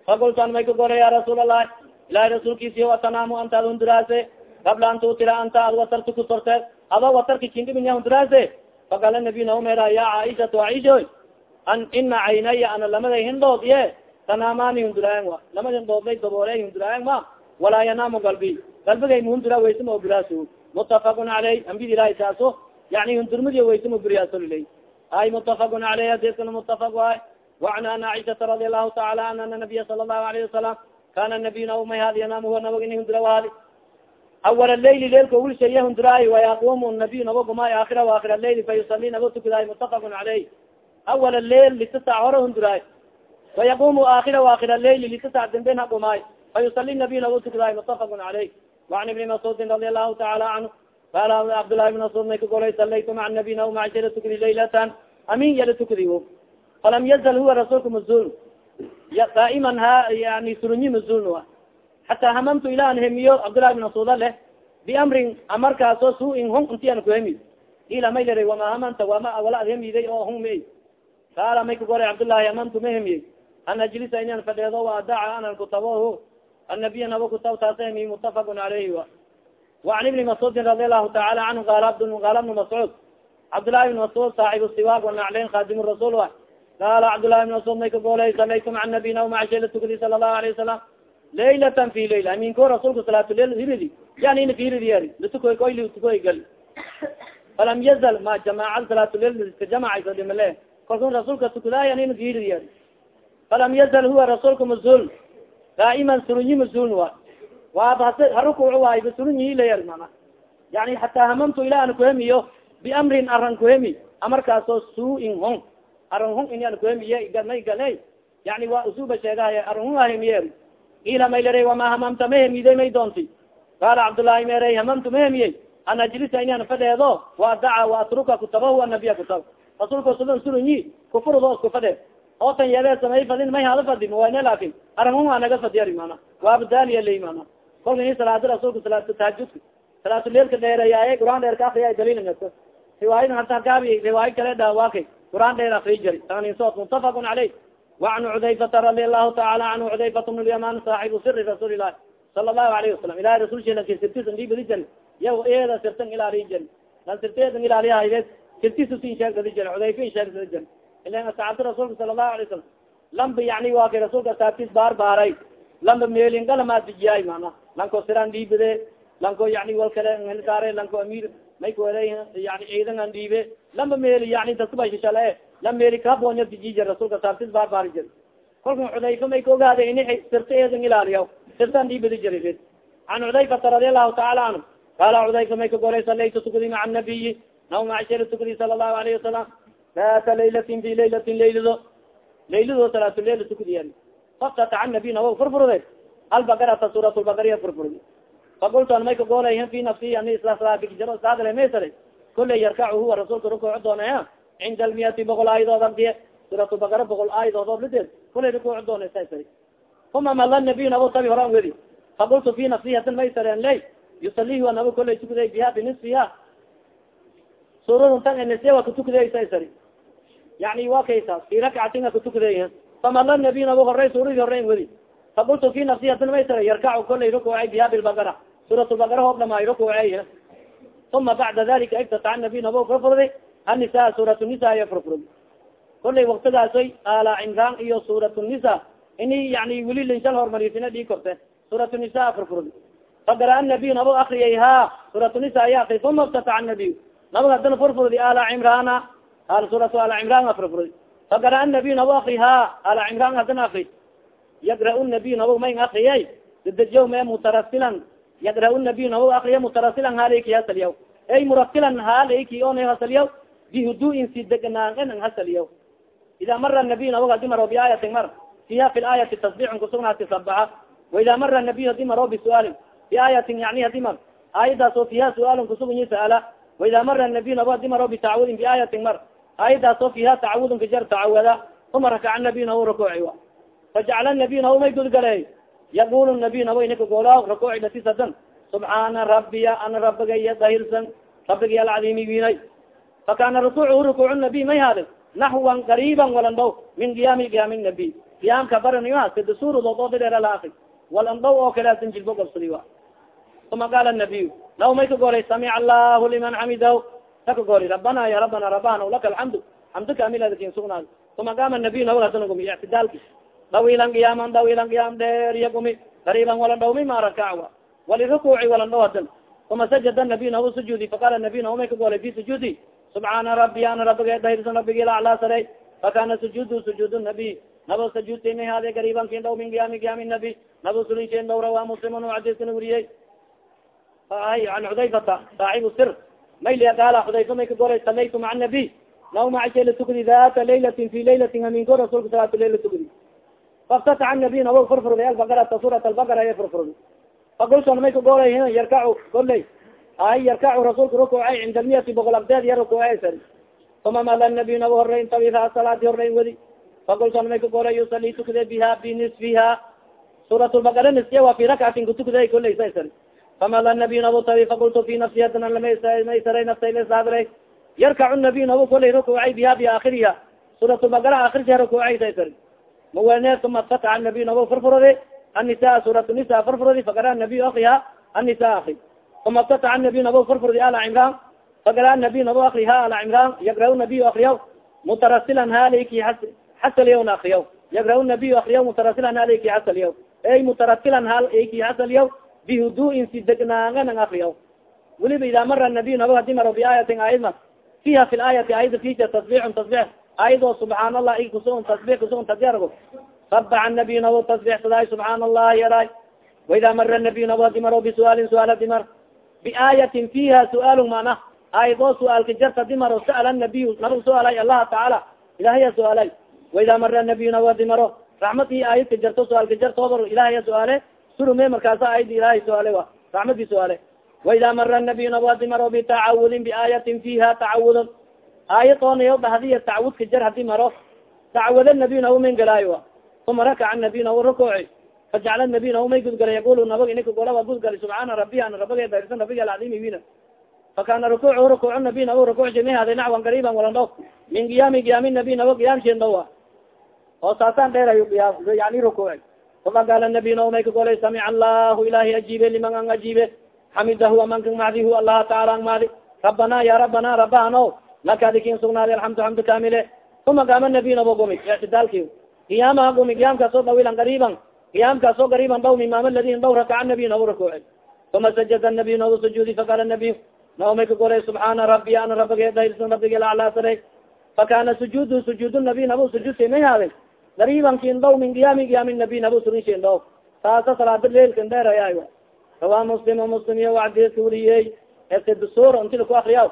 fakultan may kagore ya rasuul allahi ilahi rasuulkiisi watanaamu antaad hunduraase qabla an tutira anta ad watarta ku torteed ado watarka kindhiminya hunduraase faqala nabiy naumera ya caaishatu caaisho an ina caynaya ana lamaday hindood ye tanaamani hunduraayan wa lamada hindoodlay dabooley hunduraayan ma walaa yanaamu galbi galbigay muhundura waysama oguraas mutafaqun caleyh ambid ilahi saaso yani undurmadi waysama buriyasoliley ay mutafaq aleyh hadiskana mutafaq waay waan an caisaa radi alahu taala an ana nabiya sala lahu alayhi wasalam kana nabiyuna umay hadi yanam huwa nabag ini hundura wahadi awala leyli leelka wilshaye hunduraay wayaqumu nabiy naba gumay aakira aakira leyli fayusali naba tukidaay mutafaq aleyh awala leyl litasa hore hunduraay wayaqumu aakira aakira leyli litasa damben ha gumay fayusali nabiy naba tukidaay mutafaq aleyh waan ibni mascuudin radi alahu taala canhu qala cabdالlahi بn mascud may ka golay salaytu maca nabiy na maca shara tukadi laylatan amin yala tukadi falam yazl huwa rasulka mazul daa'iman ha yani surunyi mazulna hataa hamamtu ila an hemiyo cabdالlahi بn mascuda leh biamrin amarkaaso su-in hung inti an kuhemi ila may lera wama hamanta wama wala ad hemiday oo hung ma qaala may ka golay cabdالlahi hamamtu ma hemiyey an ajlisa inan fadheedo waadaca anan kutaboh annabiya nabo kutab taasa hemiy mutafaq عalayhi a وan ibni mascudin radi alahu taala canhu qala qala bnu mascuud cabdالlahi بn mascud saaxib siwaag wanacleyn khadim rasul a qala cabdالlahi بn mascud may ka goolay salaytu maca nabiyna maca shela tukadi sala الlahu alayه wasalam laylatan fi layl aminko rasulka salaatulail hiridi yani ina kahiridi yari latukoy koyli tukoy gali falam yazal ma jamacad salaatulail iska jamacayso dhimale kalkun rasulka tukadaay an ina kahiridi yari falam yazal huwa rasulka mazul daa'iman surunyi mazul wa hase harukuc waay mana yani hataa hamamtu ila an kuhemiyo biamrin aran kuhemi amarkaasoo su'in hong aran hong in an kuhemiye ganay ganay. Yani waa usuba sheegahay aran hong ahemiye ila maylare wama hamamta ma hemide may doonti. Qaala cabdullahi mere hamamtu ma hemiyey an ajlisa in an fadheedo? Waadaca waatruka kutabahu anabiya kutab rasulka sudan surunyi kufurdo isku fadhe. Ootan yeele samay fadin may hada fadi mawane laakin aran hong anaga fadiyari mana waabdaaliya ley mana kolka in salaada rasulka salaat tahajudka salaatuleilka dheereyaye quraan dheer ka akriya dalil riwaayada hata gaabi riwaaya kale dha wakay quraan dheer akri jari tanisood mutafaqun caleyh وan cudayfata radi alahu taala anhu cudayfat bn lyaman saaxibu siri rasuuli lahi sala lahu alayhi wasalam ilahi rasulsheela sirtisan ibadi jari ya eeda sirtan ilaali jari lan sirteedan ilaalihaydee sirtisus insheegadi jari cudayfa insheegadi jari ilan asaxaabta rasuulka sala lahu alay wasalam lambi yani waa rasuulka asaabtis baar baaray lamba meelingalamaa dijiyaay mana lanko siraan dhiibade lanko yani wal kale hilsaare lanko amir may kuwele yani ciidan an dhiibe lamba meeli yani dasubashishale la meeli kabonya diji jir rasulka saabtis baar baari jir kolka cudayfa may ka ogaada sirta eedan ilaaliya sirtaan dhiibadi jiri an cudayfata radi allahu taala canhu qaala cudayfa may ka golay salaytu tukadi maca nabiyi naw macshara tukadi sala allahu alayhi wasalam daata laylatin fi laylatin laylado laylado salaatuleil tukadiya faftataca nabiy nawa furfurde albagarata suurat lbagariya furfurd fakultu an may ka goolay fi nafsi ani maysare kuley yarkacu huwa rasuulka rukuuc doonaya cinda almiyati boqol aayadood abdiye suurat lbagara boqol aayadood lideed kuley rukuuc doona sasari uma mala nabiy nabo tabi horan wedi fakultu fi nafsi hadan maysaren ley yusalihi wa nabo kuley tukuday biha binisfiha suuradun tan nise wa katukuday sasari yani wa kaysa fi rakcatin katukuday famala nabiy nabo horey suuradii horeyn wedi fakultu fi nafsi hadan maysare yarkacu kuley rukuucay biha bilbagara suurat lbagara hoob dhamaay rukuucey uma bacda dalika iftataca nabiy nabo furfurdi anisa suurat nisa iyo furfurdi kulay waktigaasoy ala cimraan iyo suurat nisa ini yani weli linshal hormarisina dhii korte suurat nisa furfurdi fagara nabiy nabo akriyay ha suurat nisa ay akri uma iftataca nabiy nabag hadana furfurdi ala cimraana al suurat ala cimraan furfurdi fagara nabiy nabo akri ha ala cimraan hadana akri yagra nabiy nabo may akriyay dedejiya me mutarasilan yagra nabiy nabo akriya mutarasilan haleyki hasaliyaw ay murasilan haleyki on hasaliyaw bihuduin si degnaan hasaliyaw ida mara nabiy nabog hadi maro biaayatin mar fiha fi laayati tasbixun kusugnaati sabaxa waida mara nabiy hadi maro bisuaalin biaayatin yani hadi mar aayadaas oo fiha suaalun kusugunyi saala waida mara nabiy nabo hadi maro bitacawudin biaayatin mar aayadaas oo fiha tacawudun kajar tacawada uma rakaca nabiy nabo rakuuci wa fajacala nabiy nabo may gudgale yaqul nabiy nabo inika goola rakuuci latisadan subxaana rabiya ana rabigaya dahirsan rabigaya alcadimi winay fakana rukuuchu rukuuc nabiy may haade naxwan qariiban walan dhow min qiyaami qiyaami nabiy qiyaamka baraniha sida suuradood oo didheer laaki walan dhow oo kale asan jilbo gobsadi wa uma qaala nabiy law may ka goray samica allahu liman taka gori rabana ya rabana rabana laka alxamdu xamdu kamiladakin sugnaad uma qaama nabiy nawa hadana gumi ictidaalki dawilan qiyaaman dawilan qiyaam dheer iya gumi qariiban walan dhow mi ma rakac wa wali rukuuci walan dhow hadan uma sajada nabiy nahu sujuudi faqala nabiy nahu may ka golay fi sujuudi subxaana rabi ana rabige dahirsan rabigi laclaa saray fakana sujuud sujuud nabiy nabo sujuudtini hade garibankin dhaw min qiyami qiyami nabi nabo sulinshen dhaw rawa muslimun xadiskana weriyey ay an xudayfata saaxibu sir maylia qaala xudayfa may ka golay salaytu maca nabiy naw maca latukdi data laylatin fi laylatin aminko rasulka salaatu layla tukdi faftataxa nabiy nawo furfurday albaqarata suurat albaqara ay furfurday fakulson may ka golay yarkacu goley ay yarkacu rasuulka rukuucay cinda lmiyati boqol abdeed ya rukuucay sar uma mala nabiy nawo horeyn tabiha salaadi horeyn wadi. Fakulson may ka golay yusali tukde biha binisfiha suurat lbaqara nisya wa fi rakcatin kutukday goley sa famala nabiy nabu tabi fakultu fi nafsi hadana lamaysara naftay lasaabra yarkacu nabiy nabu kolay rukucay biha bi akhiriha suratu bagara akhirsa rukucaysaytar maweneerka mafataca nabiy nabu furfuradi annisaa suratu nisa furfuradi fagara nabiy akriha annisa akri uma ftataca nabiy nabu furfurdi ala cimraan fagara nabiy nabu akriha ala cimraan yagra nabiy akriya mutarasilan haliki xasalyawn akriya yagra nabiy akriya mutarasilan haliki xasalyaw ey mutarasilan hal iki xasalyaw bihuduin si degnaangan ang akriyaw weliba ida mara nabiyu naba hadi maro biaayatin aayad mas fiha fi laayati aayada fija tasbixun tasbix aayad oo subxaan allah i kusugun tasbix kusugun tadyargo sabaca nabiy nabo tasbixsadaay subxaan allah yaray. Waida mara nabiy nabo hadi maro bisuaalin suaal hadi mar biaayatin fiha suaalun mana aayadoo suaalka jarta hadi maro saala nabiyu nabag suaalay allaha tacaala ilahaya suaalay. Waida mara nabiyu nabo hadi maro raxmad i aayadka jarto suaalka jartoobar ilahaya suaale surume markaasa aayad ilaahay suaale wa raxmadki suaale waida mara nabiy nabadi maro bitacawudin biaayatin fiha tacawudon aayad oonaya dhahdiya tacawudka jar haddii maro tacawada nabiy naw man galaayo a uma rakaca nabiy naw rakooci fajacala nabiy naw may gudgala yaqulu nabag inika golaba gudgali subxaana rabiy ana rabage dairsan rabigi alcadiimi wiina. Fakana rukuucu rukuucu nabiy naw rukuuci may haday nacwan gariiban walandho min qiyaami qiyaami nabiy nawo qiyaamshin dhawa oo saasaan dheerayo qiyaam yani rukuuci uma gaala nabiy naw may ka golay samica allahu ilahi ajiibe liman ang ajiibe xamidahu amanka macdihu allaha taala ang maadi rabana ya rabana rabahano laka adikin sugnaadi alxamdu xamdu kamile. Uma gaama nabiy nawo gumi ictidaalki qiyama gumi qiyamkaasoo dawilan gariban qiyamkaasoo gariban dhaw imaam ladin dhaw rakaca nabiy naw rakuuci uma sajada nabiy naw sujuudi faqala nabiy naw may ka golay subxaana rabi ana rabige dayrsan rabige laclaa saray fakana sujuud sujuud nabiy nabo sujuudta may haadin gariban kin dhaw min qiyaami qiyaami nabiy nabo surishin dhaw taasa salaada leelkan dheeraya rawaa muslim muslim iyo wacdeedka wariyey esedusur inti laku akriya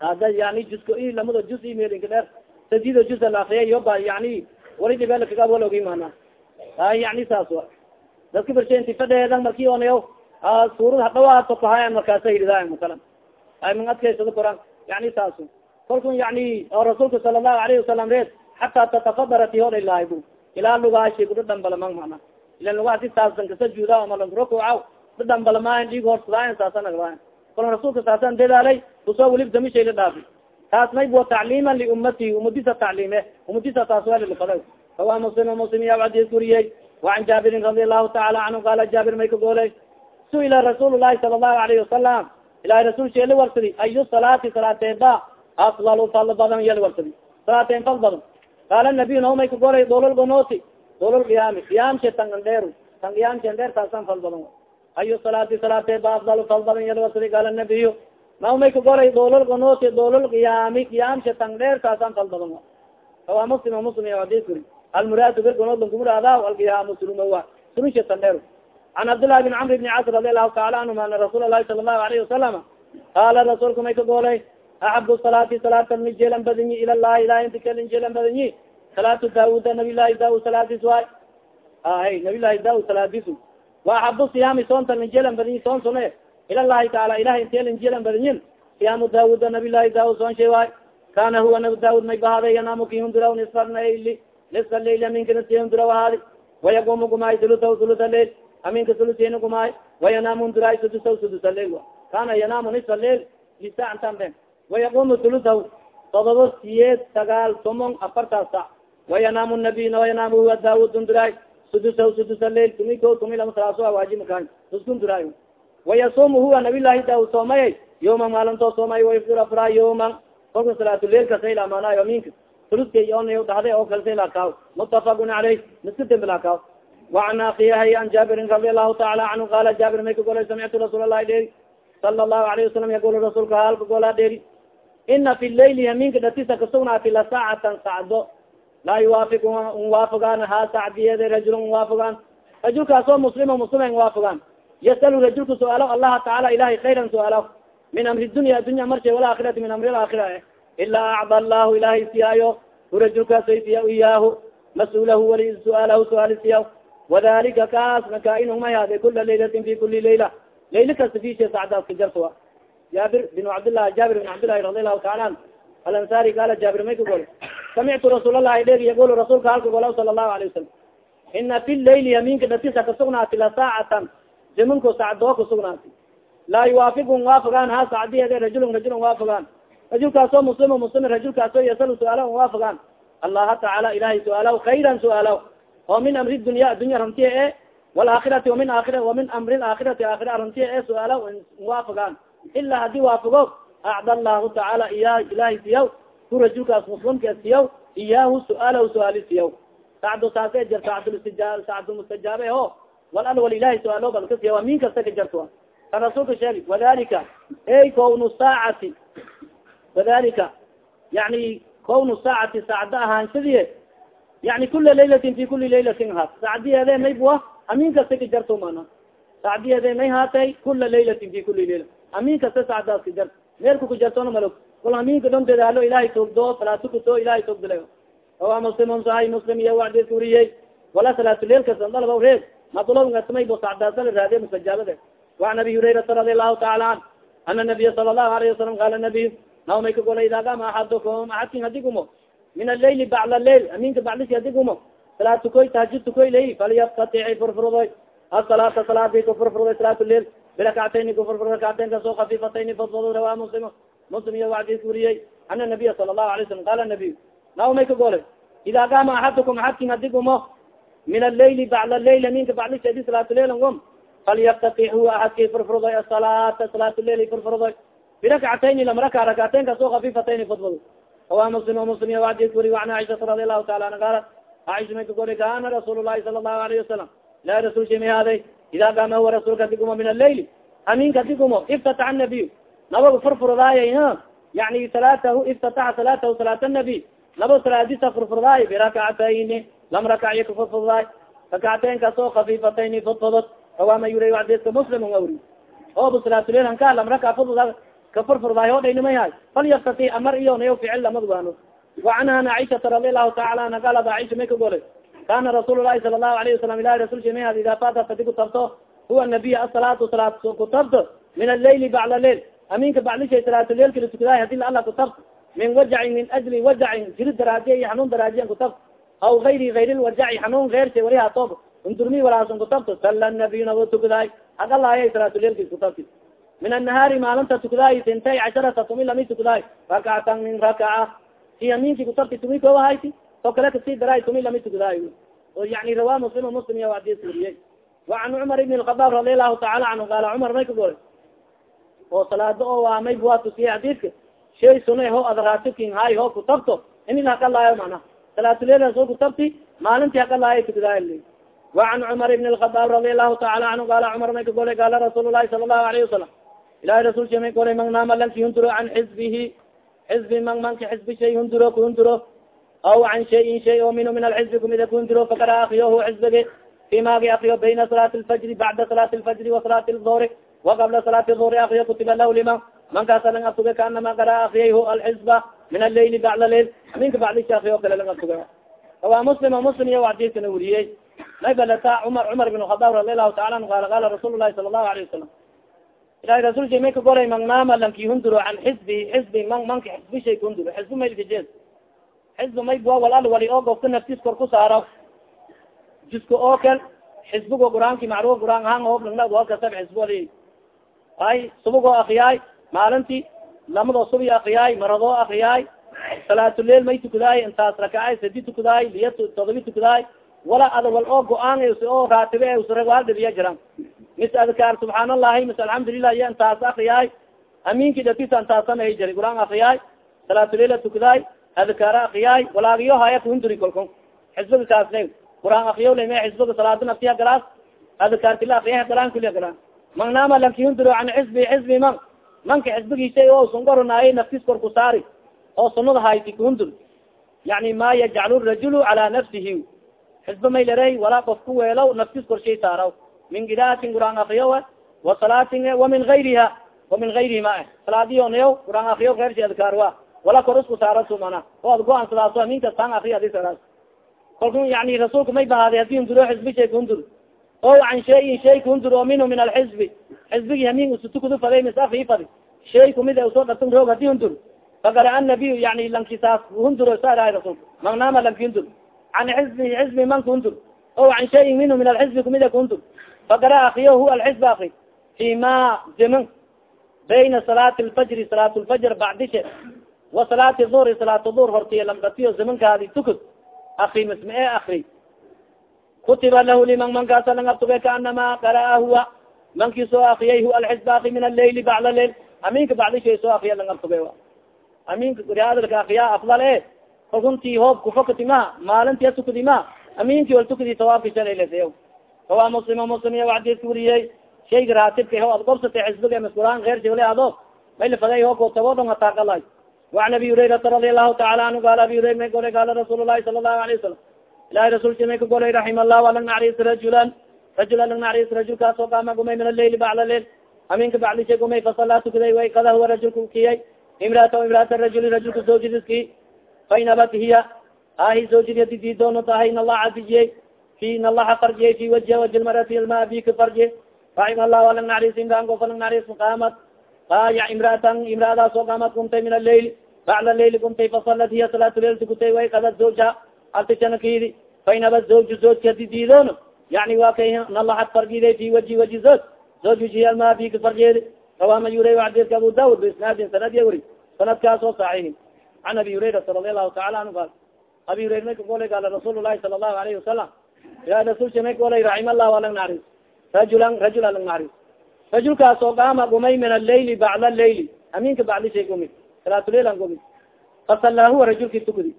hada yani jusko i lamada jus imeelinka dheer sadido jus la akriya iyo ba yani wali dibelkagawalogi mana. A yani saas wa dadka bersenti fadheedan marki onayo suurad hadhawaato kahayan markaasa hiridaay makala ay man adkaysado koran yani saas kalkun yani oo rasuulka sala allahu alayhi wasalam reed hata tatafadarat ihoda ilahay bu ilaa lugaasi kudadhambalamang mana ilan lugaasi saasan kasajuuda malankurokucaw dadhambalamayan dhiig horsadaayan saasa naglaayan kalan rasulka saasan dadaalay ku soo welib damishaila dhaafi taas maybuwa tacliima liummati umadisa tacliime umadisa taas welilafada kawa muslim muslim ya adis wuriyey waan jaabirin radi allahu taala canhu qaala jaabir may ka gooley suila rasuul lahi sala allahu alayhi wasalam ilahay rasuul sheeli warsadi ayu salaati salaateenba aflalu fal badan yali warsadi salaateen fal badan qaala nabiy nao may ka goolay dolol gonooti dolol qiyaami qiyaamshe tangandheer tan qiyaamshen dheer taasan fal badan ayu salaati salaateeba aflalu fal badan yeli warsadi qaala nabiy nao may ka golay dolol gonooti dolol qiyaami qiyaamshe tang dheer taasan fal badan rawa muslim muslim ya adis wuri almuraadu bir gonood lankumuraada alqiyaamu surumawa surusha tan dheer an cabdillahi bin camr bni cas radi allahu taala canhuma ana rasuul lahi sala allahu alayhi wasalama qaala rasuulka may ka goolay axabu salaati salaata nijeelan badinyi ila llahi ilahi intika nijeelan badinyi salaatu daauda nabiy llahi daud salaadis waay ahay nabiy llahi daud salaadisu wa axabu siyaami soonta nijeelan badinyi soon sone ila llahi taala ilahi intee nijeelan badinyin siyaamu daauda nabiy llahi daud soon shay waay kana huwa nabi daud may bahaaday yanaamu kihunduraw nisfa layli nisfa layli aminkana sihunduraw ahaadi wayagumu gumaay sulusaw sulusa leil aminka sulusina gumaay wayanaamu hunduraay sudusaw sudusa leil kana yanaamu nisfa leil lisaacan ben wayaqumu sulusaw todoba siyeed sagaal tomon afartaas sac wayanaamu nabiyna wayanaamu huwa daud hunduraay sudusaw sudusa leil tumi ko tumi lama salaaso awaajimakaa uskunduraay wayasumu huwa nabiy llahi daud soomaya yoma maalintoo soomay wayfdur afraa yoma kolka salaatuleilka saylamanaayo aminka suluskay on dhahday oo kale saylakaw mutafaqun caleyh miska dembilakaw waan akiyahay an jaabirin radi allahu taala canhu qala jaabir may ka golay samictu rasuul lahi deri sala allahu alayhi wasalam yaqul rasuulka halka golaa dheeri ina fi layli haminka datisa kasugnaati la saacatan sacdo laa yuwaafiq nwaafogaan ha sacdiyede rajulun nwaafogaan rajulkaasoo muslima muslima nwaafogaan yasalu rajulka su'aalo allaha tacaala ilahay khayran su'aalo min amri dunya adunya marshe walaakhirati min amri alaakhira ilaa acda allahu ilahay siyaayo hu rajulkaasay siya iyaahu mas'uulahu wali su'aalahu su'aali siya wadalika kaasna kaainu may hade kula laylatin fi kuli layla. Layla kasta fishe sacdaas ka jarta jaabir bin cabdillahi jaabir bin cabdillahi radi allahu taala an alansari qaala jaabir may ka gol samictu rasuul allahi dheeg yaqul rasuulka halka gola sala allahu alayh wasalam ina fi layli yaminka datisa kasugnaati la saacatan zimanko sacdoo kasugnaati laa yuwaafiqu waafagaan ha sacdiyeede rajulun rajulun waafagaan rajulkaasoo muslima muslim rajulkaasoo yasalu su'aala waafagaan allaha tacaala ilahay su'aalaw khayran su'aalaw oo min amri dunya adunya rantiya e walaakhirati wamin aakira wamin amri laakhirati aakhira rantiya e su'aalaw waafagaan ilaa haddii waafago acda allahu tacaala iya ilahay siyaw ku rajulkaas muslimka siyaw iyaahu su'aalaw su'aali siyaw sacdo saase jer sacdlstija sacdu mustajaabe o wal al wal ilahay su'aalo balka siya waa kasta ka jarto kan rasuulka sheegi wadalika ey kownu saacati wadalika yani kownu saacati saacda ahaanshadiye yani kula laylatin fi kuli laylatin haat sacdiyeede may bua amin kasta ka jarto mana sacdiyeede may haatay kula laylatin fi kuli layla aminka sasadaska gar meerka kujartona malog kul aminka dhonteeda halo ilahay togdoo salaatukuto ilahay togdila oa muslimon sahay muslim iyo wadiska wuriyey wala salaatuleilkasalalba reed madlongasamaybo sacdaasala raadiya mustajaabada e. waan abi hurairata radi allahu taala an. Ana nabiya sala allahu alayhi wasalam qaala nabiy naomay ka gola idaa gama axadukum axadkin hadi gumo. Min alaili bacla lail aminka baclisi hadi gumo. Salaad tukoy tahajud tukoy lay falyaftatic furfurdoy asalaata salaadii kafurfurdoy salaat lail birakactayni gufurfur rakactayn ka soo kafiifatayni fadfad rawaa muslim muslim iyo wacdii uriyey ana nabiya sala lahu alay salam qaala nabiy naomay kagolay ida kama axadukum axadkin hadi gumo min allayli bacd leyl aminka bacdisheedi salaatuleylan gum falyaftaki huwa ahadkay furfurdoy asalaata salaatuleyl furfurdoy birakactayni lamaraka rakactayn ka soo kafiifatayni fadfad rawaa muslim o muslim iyo wacdii uriy an caisaa radi allahu taala an qaalat aisha may kagolay kana rasuul lahi sala lahu alayh wasalam ilahi rasul shamay haaday ida gama huwa rasulka digumo min alail aminka digumo iftatax nabiy nabaga furfurdaaye yani salaatahu iftataxa salaatahu salaat nabiy naba salaadisa furfurdaaye birakcatayni lam rakacyo kafurfurdaay rakacteyn ka soo kafifatayni fudfudod awama yura adeska muslim awri oobu salaatulel hanka lam raka fudud kafurfurdaay hodhaynimay falyaftati amar iyo nayo ficil lamad waano wacanha an caiشhata radi allahu taala anha galad caiشha may ka golay kana rasuul lahi sala lahu alayhi wasalam ilahi rasulki may ad ida fatat hadi kutabto huwa nabiy asalaatu salaat kutabto min allail bacla leil aminka baclishay salaatulailka latukudaay hadi laala kutabto min wajacin min ajli wajacin jiri daraajiya iyo xanuun daraajiyan kutabto aw gayri gayri lwajaci xanuun geershay waliha toog undurmi walaasan kutabto sala nabiyna wa tukudaay haqalaayay salaatulailka kutabti min annahaari maalinta tukudaay sintay casharata tumi lami tukudaay rakacatan min rakaca si aminki kutabti tumi koowahayti to kale kasii daraay tumi lami tukudaay o yani rawa muslim muslim iya adis wariyey wacan cumar ibn lkhadaab radi allahu taala canhu qaala cumar may ka goray oo salaado oo waa may buwa tusiye xadiidka shay suna ho adraatukin hay ho kutabto inin hakalaayo mana salaatulelas oo kutabti maalinti hakalaayo tukudaay وan cmar بn الخطاab رadi الlahu taala anhu qala cmar may ka golay qala rasuul الlahi sala الlahu عlaه وasalam ilahi rasulka may golay mang naama lanki hunduro can xizbihi xizbi mang manka xizbi shay hunduro kuhunduro aw an shayin shay o min min alxizbi kumida kundiro fakad akriyohu xizbige fi maagi akriyo bayna salaati lfajri bacda salaati lfajri wa salaati lduhri wa qabla salaati duhri akriyo kutiba lah liman man kaasa lang absuge kaanama kada akriyayhu alxizba min aleyli bacda leyl ninka bacdisha akriyo kale lang absuge awa muslima muslim iyo waxdiisana weriyey may balata cumar cumar bin khadaab radi allahu taala anu qaala qaala rasuul lahi sala allahu alayh wasalam ilahi rasulsha may ka golay mang maama lankihunduro an xizbi xizbi man manka xizbishay kahunduro xizbi maylkajeed xizbi may bua wal al wali oo gofka naftis kor ku saaro. Jiska oo kal xizbigo quraanki macruf quraan ahaan oo nagna oo kasab xizbi ali ay subugoo akriyaay maalinti lamadoo subi akriyaay maradoo akriyaay salaatuleel may tukudaay intaas rakaay sadi tukudaay liya todobi tukudaay wala ada wal oo go'aan oo raatibe usragaal dhibiya jiran. Mis adkaar subxaan allahi mis alxamdulilah iyo intaas akriyaay aminki datisa intaas samey jiri. Quraan akriyaay salaatuleila tukudaay adkaara akriyaay walaagiyo haya kuhunduri kolkon xisbiga kaasne quraan akriyo lame xisbiga salaada naftiya galaas adkaartila akriya galaan kuliya galaan man naama lanki hunduro can xisbi xisbi man manka xisbigiisay oo sungoronaaye naftis kor ku saari oo sunada hayti kahundur yani ma yajcalu rajulu cala nafsihi xisba may larey walaa qof ku weelaw naftis korshay saaraw min gidaatin quraan akriyo wa salaatin wa min gayriha wa min gayrihi ma salaadiyonayo quraan akriyo keersi adkaar wa wala kor isku saarasu mana. O ad go'aansadaaso min kastaan akriya adi saras kalku yani rasuulka may bahaade haddii hunduro xisbi shay kahundur o can shayin shay kahundur oo minhu min alxizbi xizbigi hamin usutukudu faday mis akrii fadi shay kumid e u soo dhartan roog haddii hundur fakara anabiy yani lankisaas hunduro saarahay rasuulka magnama lanki hundur can xizbi xizbi man kahundur o can shayin minhu min alxizbi kumid e kahundur fakara akriyo hu alxizb akri fi ma zaman bayna salaati lfajri salaat lfajr bacdishe wa salaati duhri salaat duhr hortiya lamdatiyo zamankaadi tukud akri misma e akri kutiba lahu liman mankaasa lang abtuge kaanama qaraa huwa manki soo akriyay hu alxizb akri min alail bacd lail aminka bacdishay soo akriya lang abtuge aminka riadalka akriya afdal e. Kalkunti hoob kufakati maha maalintia tukudi maha aminki wal tukudi sawaabka shalalaseya kawa muslima muslim iya wadiska wariyey shayga raatibka ho ad gobsatay xisbiga maskuraan keer shibli ado. Maylafaday ho kotabodon hataaqalay وan abi hurayraa radi alahu taala anhu al abi hurayr may golay qala rasuul lahi sala lahu lay wasalam ilahi rasulki may ka golay raxima lah alag naris rajulan rajula alag naris rajul kaas oo kaama gumay min alail bacla lail aminka baclisha gumay fasalaa tukaday way kada huwa rajulka kiyay imraata imraata rajuli rajulka zawjadiski fainabat hiya ahi zawjadi adi diidoono tahay in allaha cadijiyey fi in allaha farjiyay fi wajha waji lmarati ilma abika farji raxima allahu alag naris imran gof alag naris qaamat aya imraatan imraadaas oo qaamat gumtay min alail bacda lail gumtay fasalat hiya salaatulail tukutay way kadad zawja altishanakidi fainaba zawju zawjka didiidon yani wa kay nalaxad farjiday fi waji waji zawj zawj wajihi alma bika farjeedi rawama yuray xadiidka abu daud biisnaadin sanadiya weri sanadkaas oo saxiixi can abi hurayrata radi allahu taala anhu qaal abi hurayra may ka golay gaala rasuul lahi sala allahu alayhi wasalam ila rasulka may golay raxima allahu alang naxariis rajulan rajul alang naxariis rajulkaas oo qaama gumay min alaili bacda alaili aminka bacdishay gumi salaatulail an gumi fasala huwa rajulki tukudi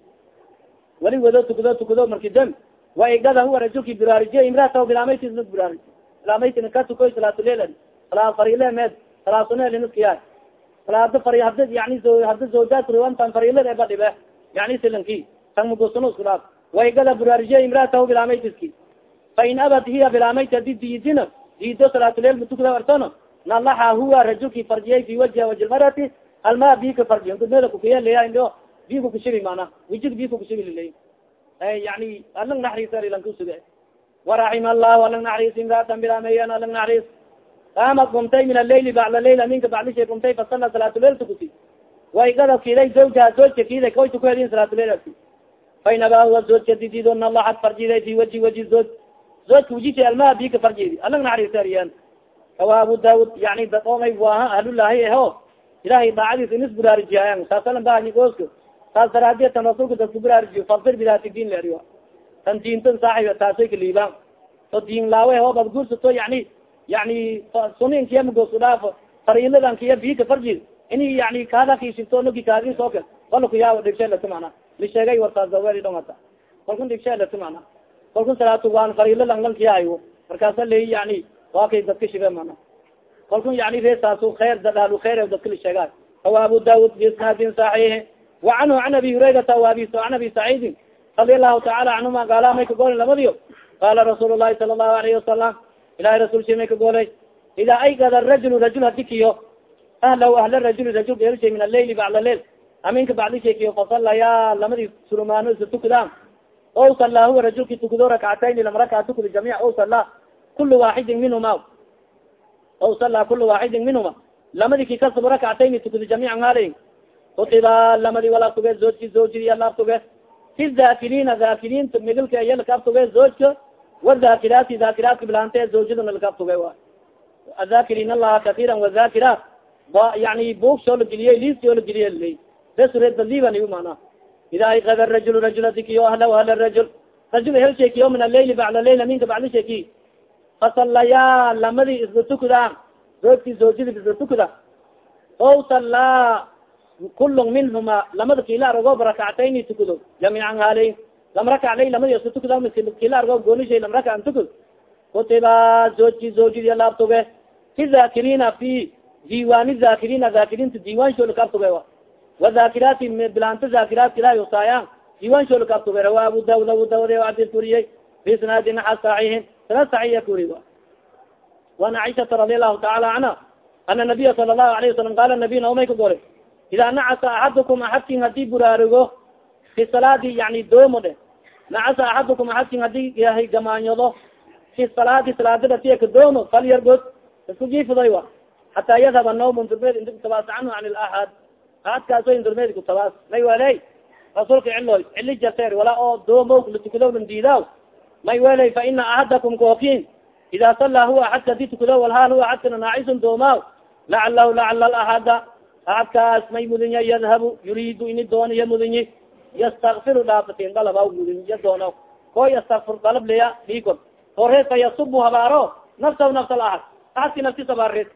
wali wado tukado tukado marki dam waigada huwa rajulki biraarijiye imraata bilaamaytis biraarij bilaamaytin ka tukoy salaatulail salaa farile med salaa sunelinuskiya salaada fari hada yani hada zawjaat riwantan farilada eba dhibe. Yani silanki tan mugusano iskulaaf waigada biraarijiye imraata bilaamaytiski fain abad hiya bilaamayt adi diidina diido salaatulail matukada artono nalaxa huwa rajulki farjiyay fi wajhi waji lmarati alma bika farjiy gudmeda kukiyaleya io biku kushibi mana? Wijig biku kushibi lilay yani alang naxriis ilan kusuge waraxima allahu alang naxriis imraatan bilameyan alang naxriis qaamad gumtay min alaili bacda lail aminka bacdishay gumtay fasala salaatulail tukuti waigada kiday zawjaha zoojka kiday koy tukuhedin salaatulail asi fainaba huwa zoojka didido nalaxad farjiday fi waji waji zooj zoojka wijisha almaa bika farjidi alang naxriis ariyan kawa abu daud yani dadoomay waaha ahlulahi eho ilahay daacadiis inis buraarijiyayan saasalan baani gooska saas daraadiya tan rasulka dadka buraarijiyo fasir bidaati diin leriyo tan diintan saaxiba taasay kaliibaan to diin laawe hoob ad guursato yani yani suninkiya magoosu dhaafo fariiladan kiya bika farji ini yani kaada kisibto nogi kaadin sooka wala kuyaabo dhigsheelati mana lisheegay wartaasaweli dhongata kalkun dhigsheelati mana kalkun salaatu waan fariiladan lankiyahayo markaasa leeyi yani waa dadka shibe mana kalkun yani reesaasu khair dadaalu khair dadka lisheegaay awa abu daud biisnaadin saxiixi wa canhu can abi hurayrata abi can abi saciidin radia allahu taala canhuma gaala may ka golay labadiyo qaala rasuul lahi sala allahu alayhi wasalam ilahay rasulshi may ka golay ida aygada rajul rajul hadikiyo ahlahu ahla rajul rajul ershay min alaili bacda lail aminka bacdishay kiyo fasalaya lamadi sulumaano isa tukudaan. O sala huwa rajulki tukudo rakcatayn lama raka tukudi jamic o sala kulu waaxidin minhuma o sala kulu waaxidin minhuma lamadi ki kasabo rakcatayn tukudi jamiican haalay kutiba lamadi wala tuge zoojki zoojidi alaabtuge fi zakiriina zakiriinta midilka iya lakaabtuge zoojka wazakiraati zakiraatka bilante zoojidana lakaabtuge wa azakirin allaha katiira wazakiraat ba yani buug soo lageliye liis oo lageliye ley besredaliban iyu mana ida aykada rajul rajul dikiyo ahla ahla rajul rajul hel sheekiyo min alaili bacda lail aminka bacda sheeki fasallaya lamadi isla tukudaan zoojki zoojidi isla tukuda o sallaa kulun minhuma lamada kila argo rakactayni tukudo jamiican haaley lam rakaclay lamadi isla tukuda kila argo goonishay lam rakacan tukud kutiba zoojki zoojidi laabtuge fi zakirina fi diiwaani zakirina zakiriinta diiwaan shoola kaabtuge wadakiraati bilaanta zakiraadka ilahi usaayaan diiwaan shoola kaabtuge rawa abu daud abu daud adis kuriyey fi sanaadin a saxiixin sana saxiya kuri wan caiشhata radi alahu taala canha ana nabiya sala الlahu alayه wasalam qala nabiy naomay ka gore ida nacasa axadukum axadkin hadii buraarugo fi salaadi yani doomo de nacasa axadukum axadkin hadii yahay gamaanyado fi salaadi salaadada tiya ka doomo fal yargod isku jiifiday wa hataa yadhaba nawm durmeed inti kutabaas canhu an laxad aadkaaso in durmeed kutabaas may weley rasuulka ciloy cili jarteer wala oo doomo latukadowlan diidaw may weley fa ina axadakum kookin ida sala huwa axadka haddii tukado walhaal huwa axadkana naacisun doomaaw. Lacalahu lacala laxada axadkaas may mudinya yadhabu yuriidu ini dooniya mudinyi yastakfiru dhaafatin dalaba mudinya doono ko yastakfir dalab leya dhikod horee fa yasubu habaaro. Nafsahu nafsa laxad axadki naftis habaareed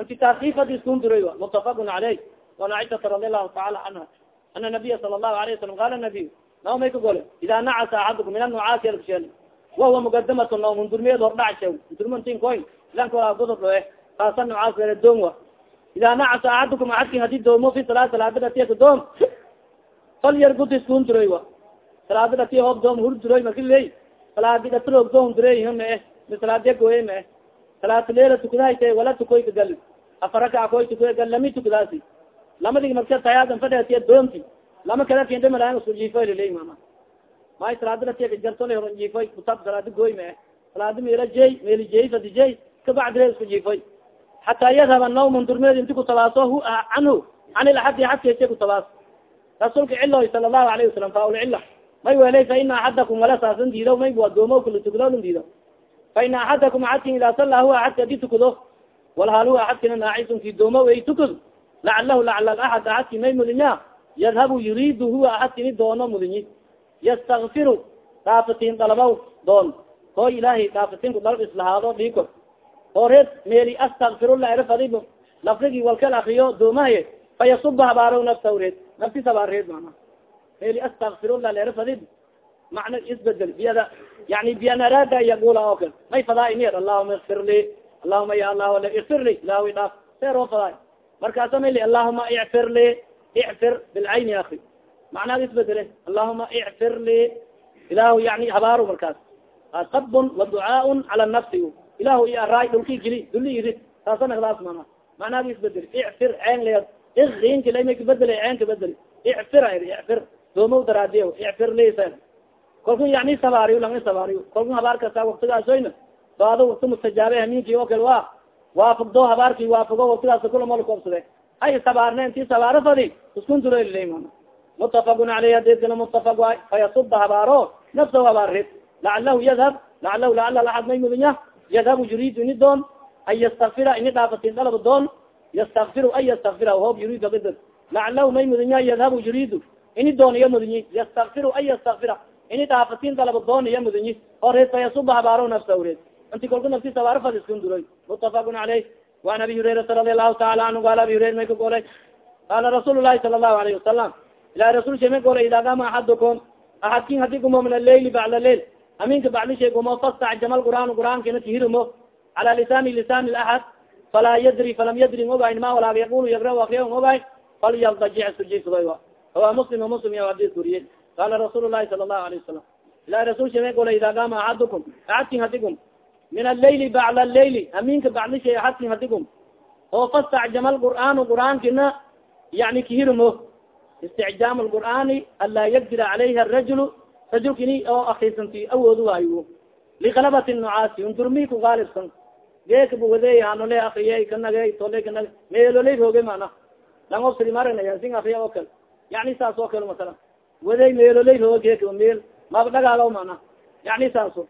inti taasifadi iskun duray mutafaqun caleyh wan caishata radi allahu taala canha ana nabiya sala allahu alayh wasalam qala nabiy naw may ka gole ida nacasa axadukum min anucaasi alkusheel wahuwa mukadamat nawm durmeed hordhacsha durmantin koy ilanka gododhoe kaasa nucaas were doom wa ida nacasa axadukum axadkin haddii doomo fi salaat salaada tiya kadoom fal yargud iskun duray wa salaada dhatiya hoob doom hur duroy makiley salaadi dhatrog doom duray ma eh mi salaadiya gooye ma eh salaat leela tukadahayte wala tukoy kagal afaraka koy tukoy gal lami tukadaasi lamadi marka tayaadan fadheetiya doomti lama kala kendamalahan isku jiifoy liley mama may salaada horan jiifoy kutab salaadi gooy ma eh. Salaadi meela jey meeli jey fadi jey kabacdile isku jiifoy hataa yadhaba nawman durmeed inti kutabaaso hu canhu can ilaxadi xadkeese kutabaas rasuulka ciloy sala allahu alayhi wasalam faaul cila may weley fa ina axadakum wala saasan diido may adoomo kula tukadolin diido fa ina axadakum axadkin ida sala huwa axadka adi tukado walhaal huwa axadkina naacisun ki doomo ay tukado lacalahu lacala axad axadki may mudinya yadhabu yuriidu huwa axadkini doono mudinyi yastakfiru dhaafatin dalabaw doon koo ilaahay dhaafatinku dalab islahaado dhiko horeed meeli astakfirula erafadi lafrigi walkal akriyo doomahaye fayasuba habaaro nafsa reed naftis habaareed mana meeli astakfirula leerafadid macna isbeddel biyada yani bian araada oo kale. May fadaa ini allahuma ikfir li allahuma ya allah ikfir li ilahi dhaaf seeroo fadaa markaasa mayli allahuma icfir li icfir bilcayni aki macnaad isbedele allahuma icfir li ilahu yani habaaro markaas. Sabun wa ducaaء cala nafsi. Ilahu i araay dhulki gili duli irid taasa nagdaas mana macnaadi isbeddel icfir ceen le iinki lamay kabedel ceen kabedel icfir icfir doomo daraadiy icfir lisa kolku yani sabaariyo lang sabaariyo kolku habaar kasta waktigaasoyna baado wakti mustajaabe haminki oo kale wa waafagdo habaarki waafago waktigaas kulamal koobsade ay sabaarne inti sabaaro fadi iskun durolila mana mutafaqun aleyh hadidkana mutafaq waay fayasuba habaaro nafsa habaareed lacalahu yadhab lacalahu lacala laad may mudinya yadhabu yuriidu ini doon an yastakfira ini dhaafatin dalab doon yastakfiru an yastakfira hoob yurid bid lacalahu may mudinya yadhabu yuriidu ini doon iya mudinyi yastakfiru an yastakfira ini dhaafatin dalab doon iya mudinyi oreed fayasuba habaaro nafsa ureed inti kolka nafti sabaaro fad iskun duroy mutafaqun caleyh waan abi hurairata radi allahu taala anhu qaala abi hurayra may ka golay qaala rasuul lahi sala allahu alayhi wasalam ilahi rasul sha may golay ida gama axadukum axadkin haddii gumo min aleyli bacda leil aminka bacdishay gumo fastacjama lqur'aan qur'aankina kahirimo cala lisani lisani laxad falaa yadri falam yadri ogayn ma walaag yaqulu yagra akriya ogayn falyaldajic sujifdoy hawa muslim muslim ya hadis kuriye qala rasuul lahi sala allahu alayه wasalam ilahi rasul sha may golay ida gama axadukum axadkin hadigum min allayli bacda allayli aminka bacdishay axadkin hadigum oo fastacjama lqur'aan qur'aankina yani kahirimo isticjaam lqur'aani anlaa yaqdira calayha arajul rajulkini oo akrisanti awood waayo likalabati nucaasi undurmi ku gaalibsan geeka bu wadeey hanole akriye kanage tole kanage meeloley rooge mana lang obsadi maragna sin akriya oo kale yani saas oo kale masala wadeey meeloley rooge geeka meel maba dhagaalo mana yani saaso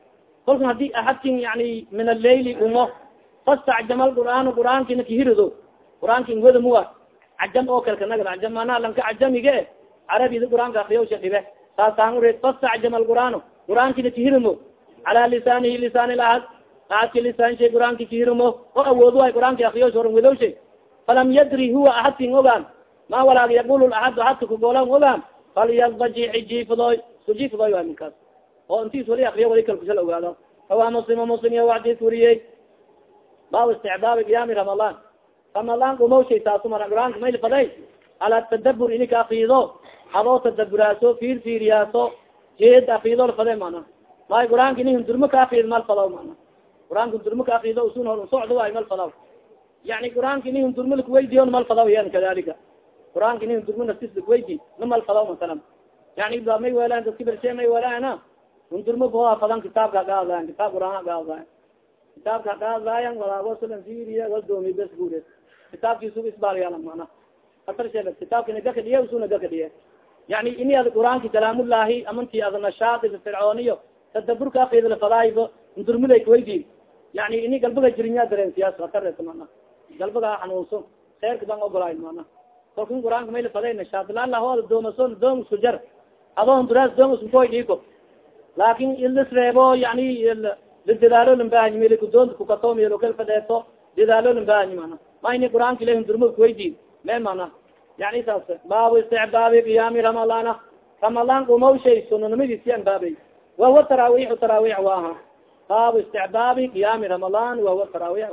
kolka haddii axadkin yani min allayli umo fastacjama lqur'aan qur'aankina kahirido qur'aankin wada muwa cajam oo kale kanagad cajam mana lanka cajamige carabida qur'aanka akriyawsha dhibe saasaan ureed fastacjama alqur'aan qur'aankina kahirimo cala lisaanihi lisaan lahad. Ahadki lisaan shay qur'aanki kahirimo oo awoodu ay qur'aanki akriyawsha horan wadowshay falam yadri huwa axadkin ogaan ma walaag yaqul axad axadka kagoolan ogaan falyaldajici jiifdoy isku jiifdoy waa minkaas oo intiis wali akriyo wali kalkusal ogaado hawa muslima muslim iya wadis wariyey baabu isticbaabi qiyaami ramadan ramadan umawshay taasu mara qur'aanka mayl faday ala tadabur ini ka afiido adoo tadaburaaso fiir fiiriyaaso jeed afiido lafade mana may qur'aanka ini hundurmo ka afiid mal fadaw mana qur'aanka hundurmo ka afiido usun hor socdo waay mal fadaw yani qur'aanka ini hundurmo lakuweydiyon mal fadaw yan kadalika qur'aanka ini hundurmo naftis lakuweydi na mal fadaw masalan? Yani may welaan dadki bershe may welaana hundurmo boa fadan kitaabka hagaadayan kitaab qur'aan hagaadayan kitaabka hagaadayan walaagosalan siriya wadoomi bes guure kitaabkiisu isbaalayaala mana asar sheeg kitaabka gakadhiye usuna gakadhiye. Yani ini ad qur'aanki kalaamullahi amanti ad nashaadi fircooniyo tadaburka afidlafadaaybo ndurmuday kuweydi yani ini galbaga jirinya dareensiyaas ataresa mana galbaga xanuunso kheerka ban ogolaay mana kolkan qur'aanka may lafaday nashaadlalaho ad doomaso doom isku jar. Adoo nduraas doom iskukoy dhiko laakin ilis reebo yani lidadaalo lambahanyi melikudoon kukato melokal-fadheeto dadaalo lambahanyi mana ma ini qur'aanka ilahi ndurmo kuweydi me mana yani saas baabu isticbaabi qiyaami ramadana ramadaan umawshay sunanimadiisi an baabay wahuwa taraawiixu taraawiix waaha baabu isticbaabi qiyaami ramadaan wahuwa taraawiix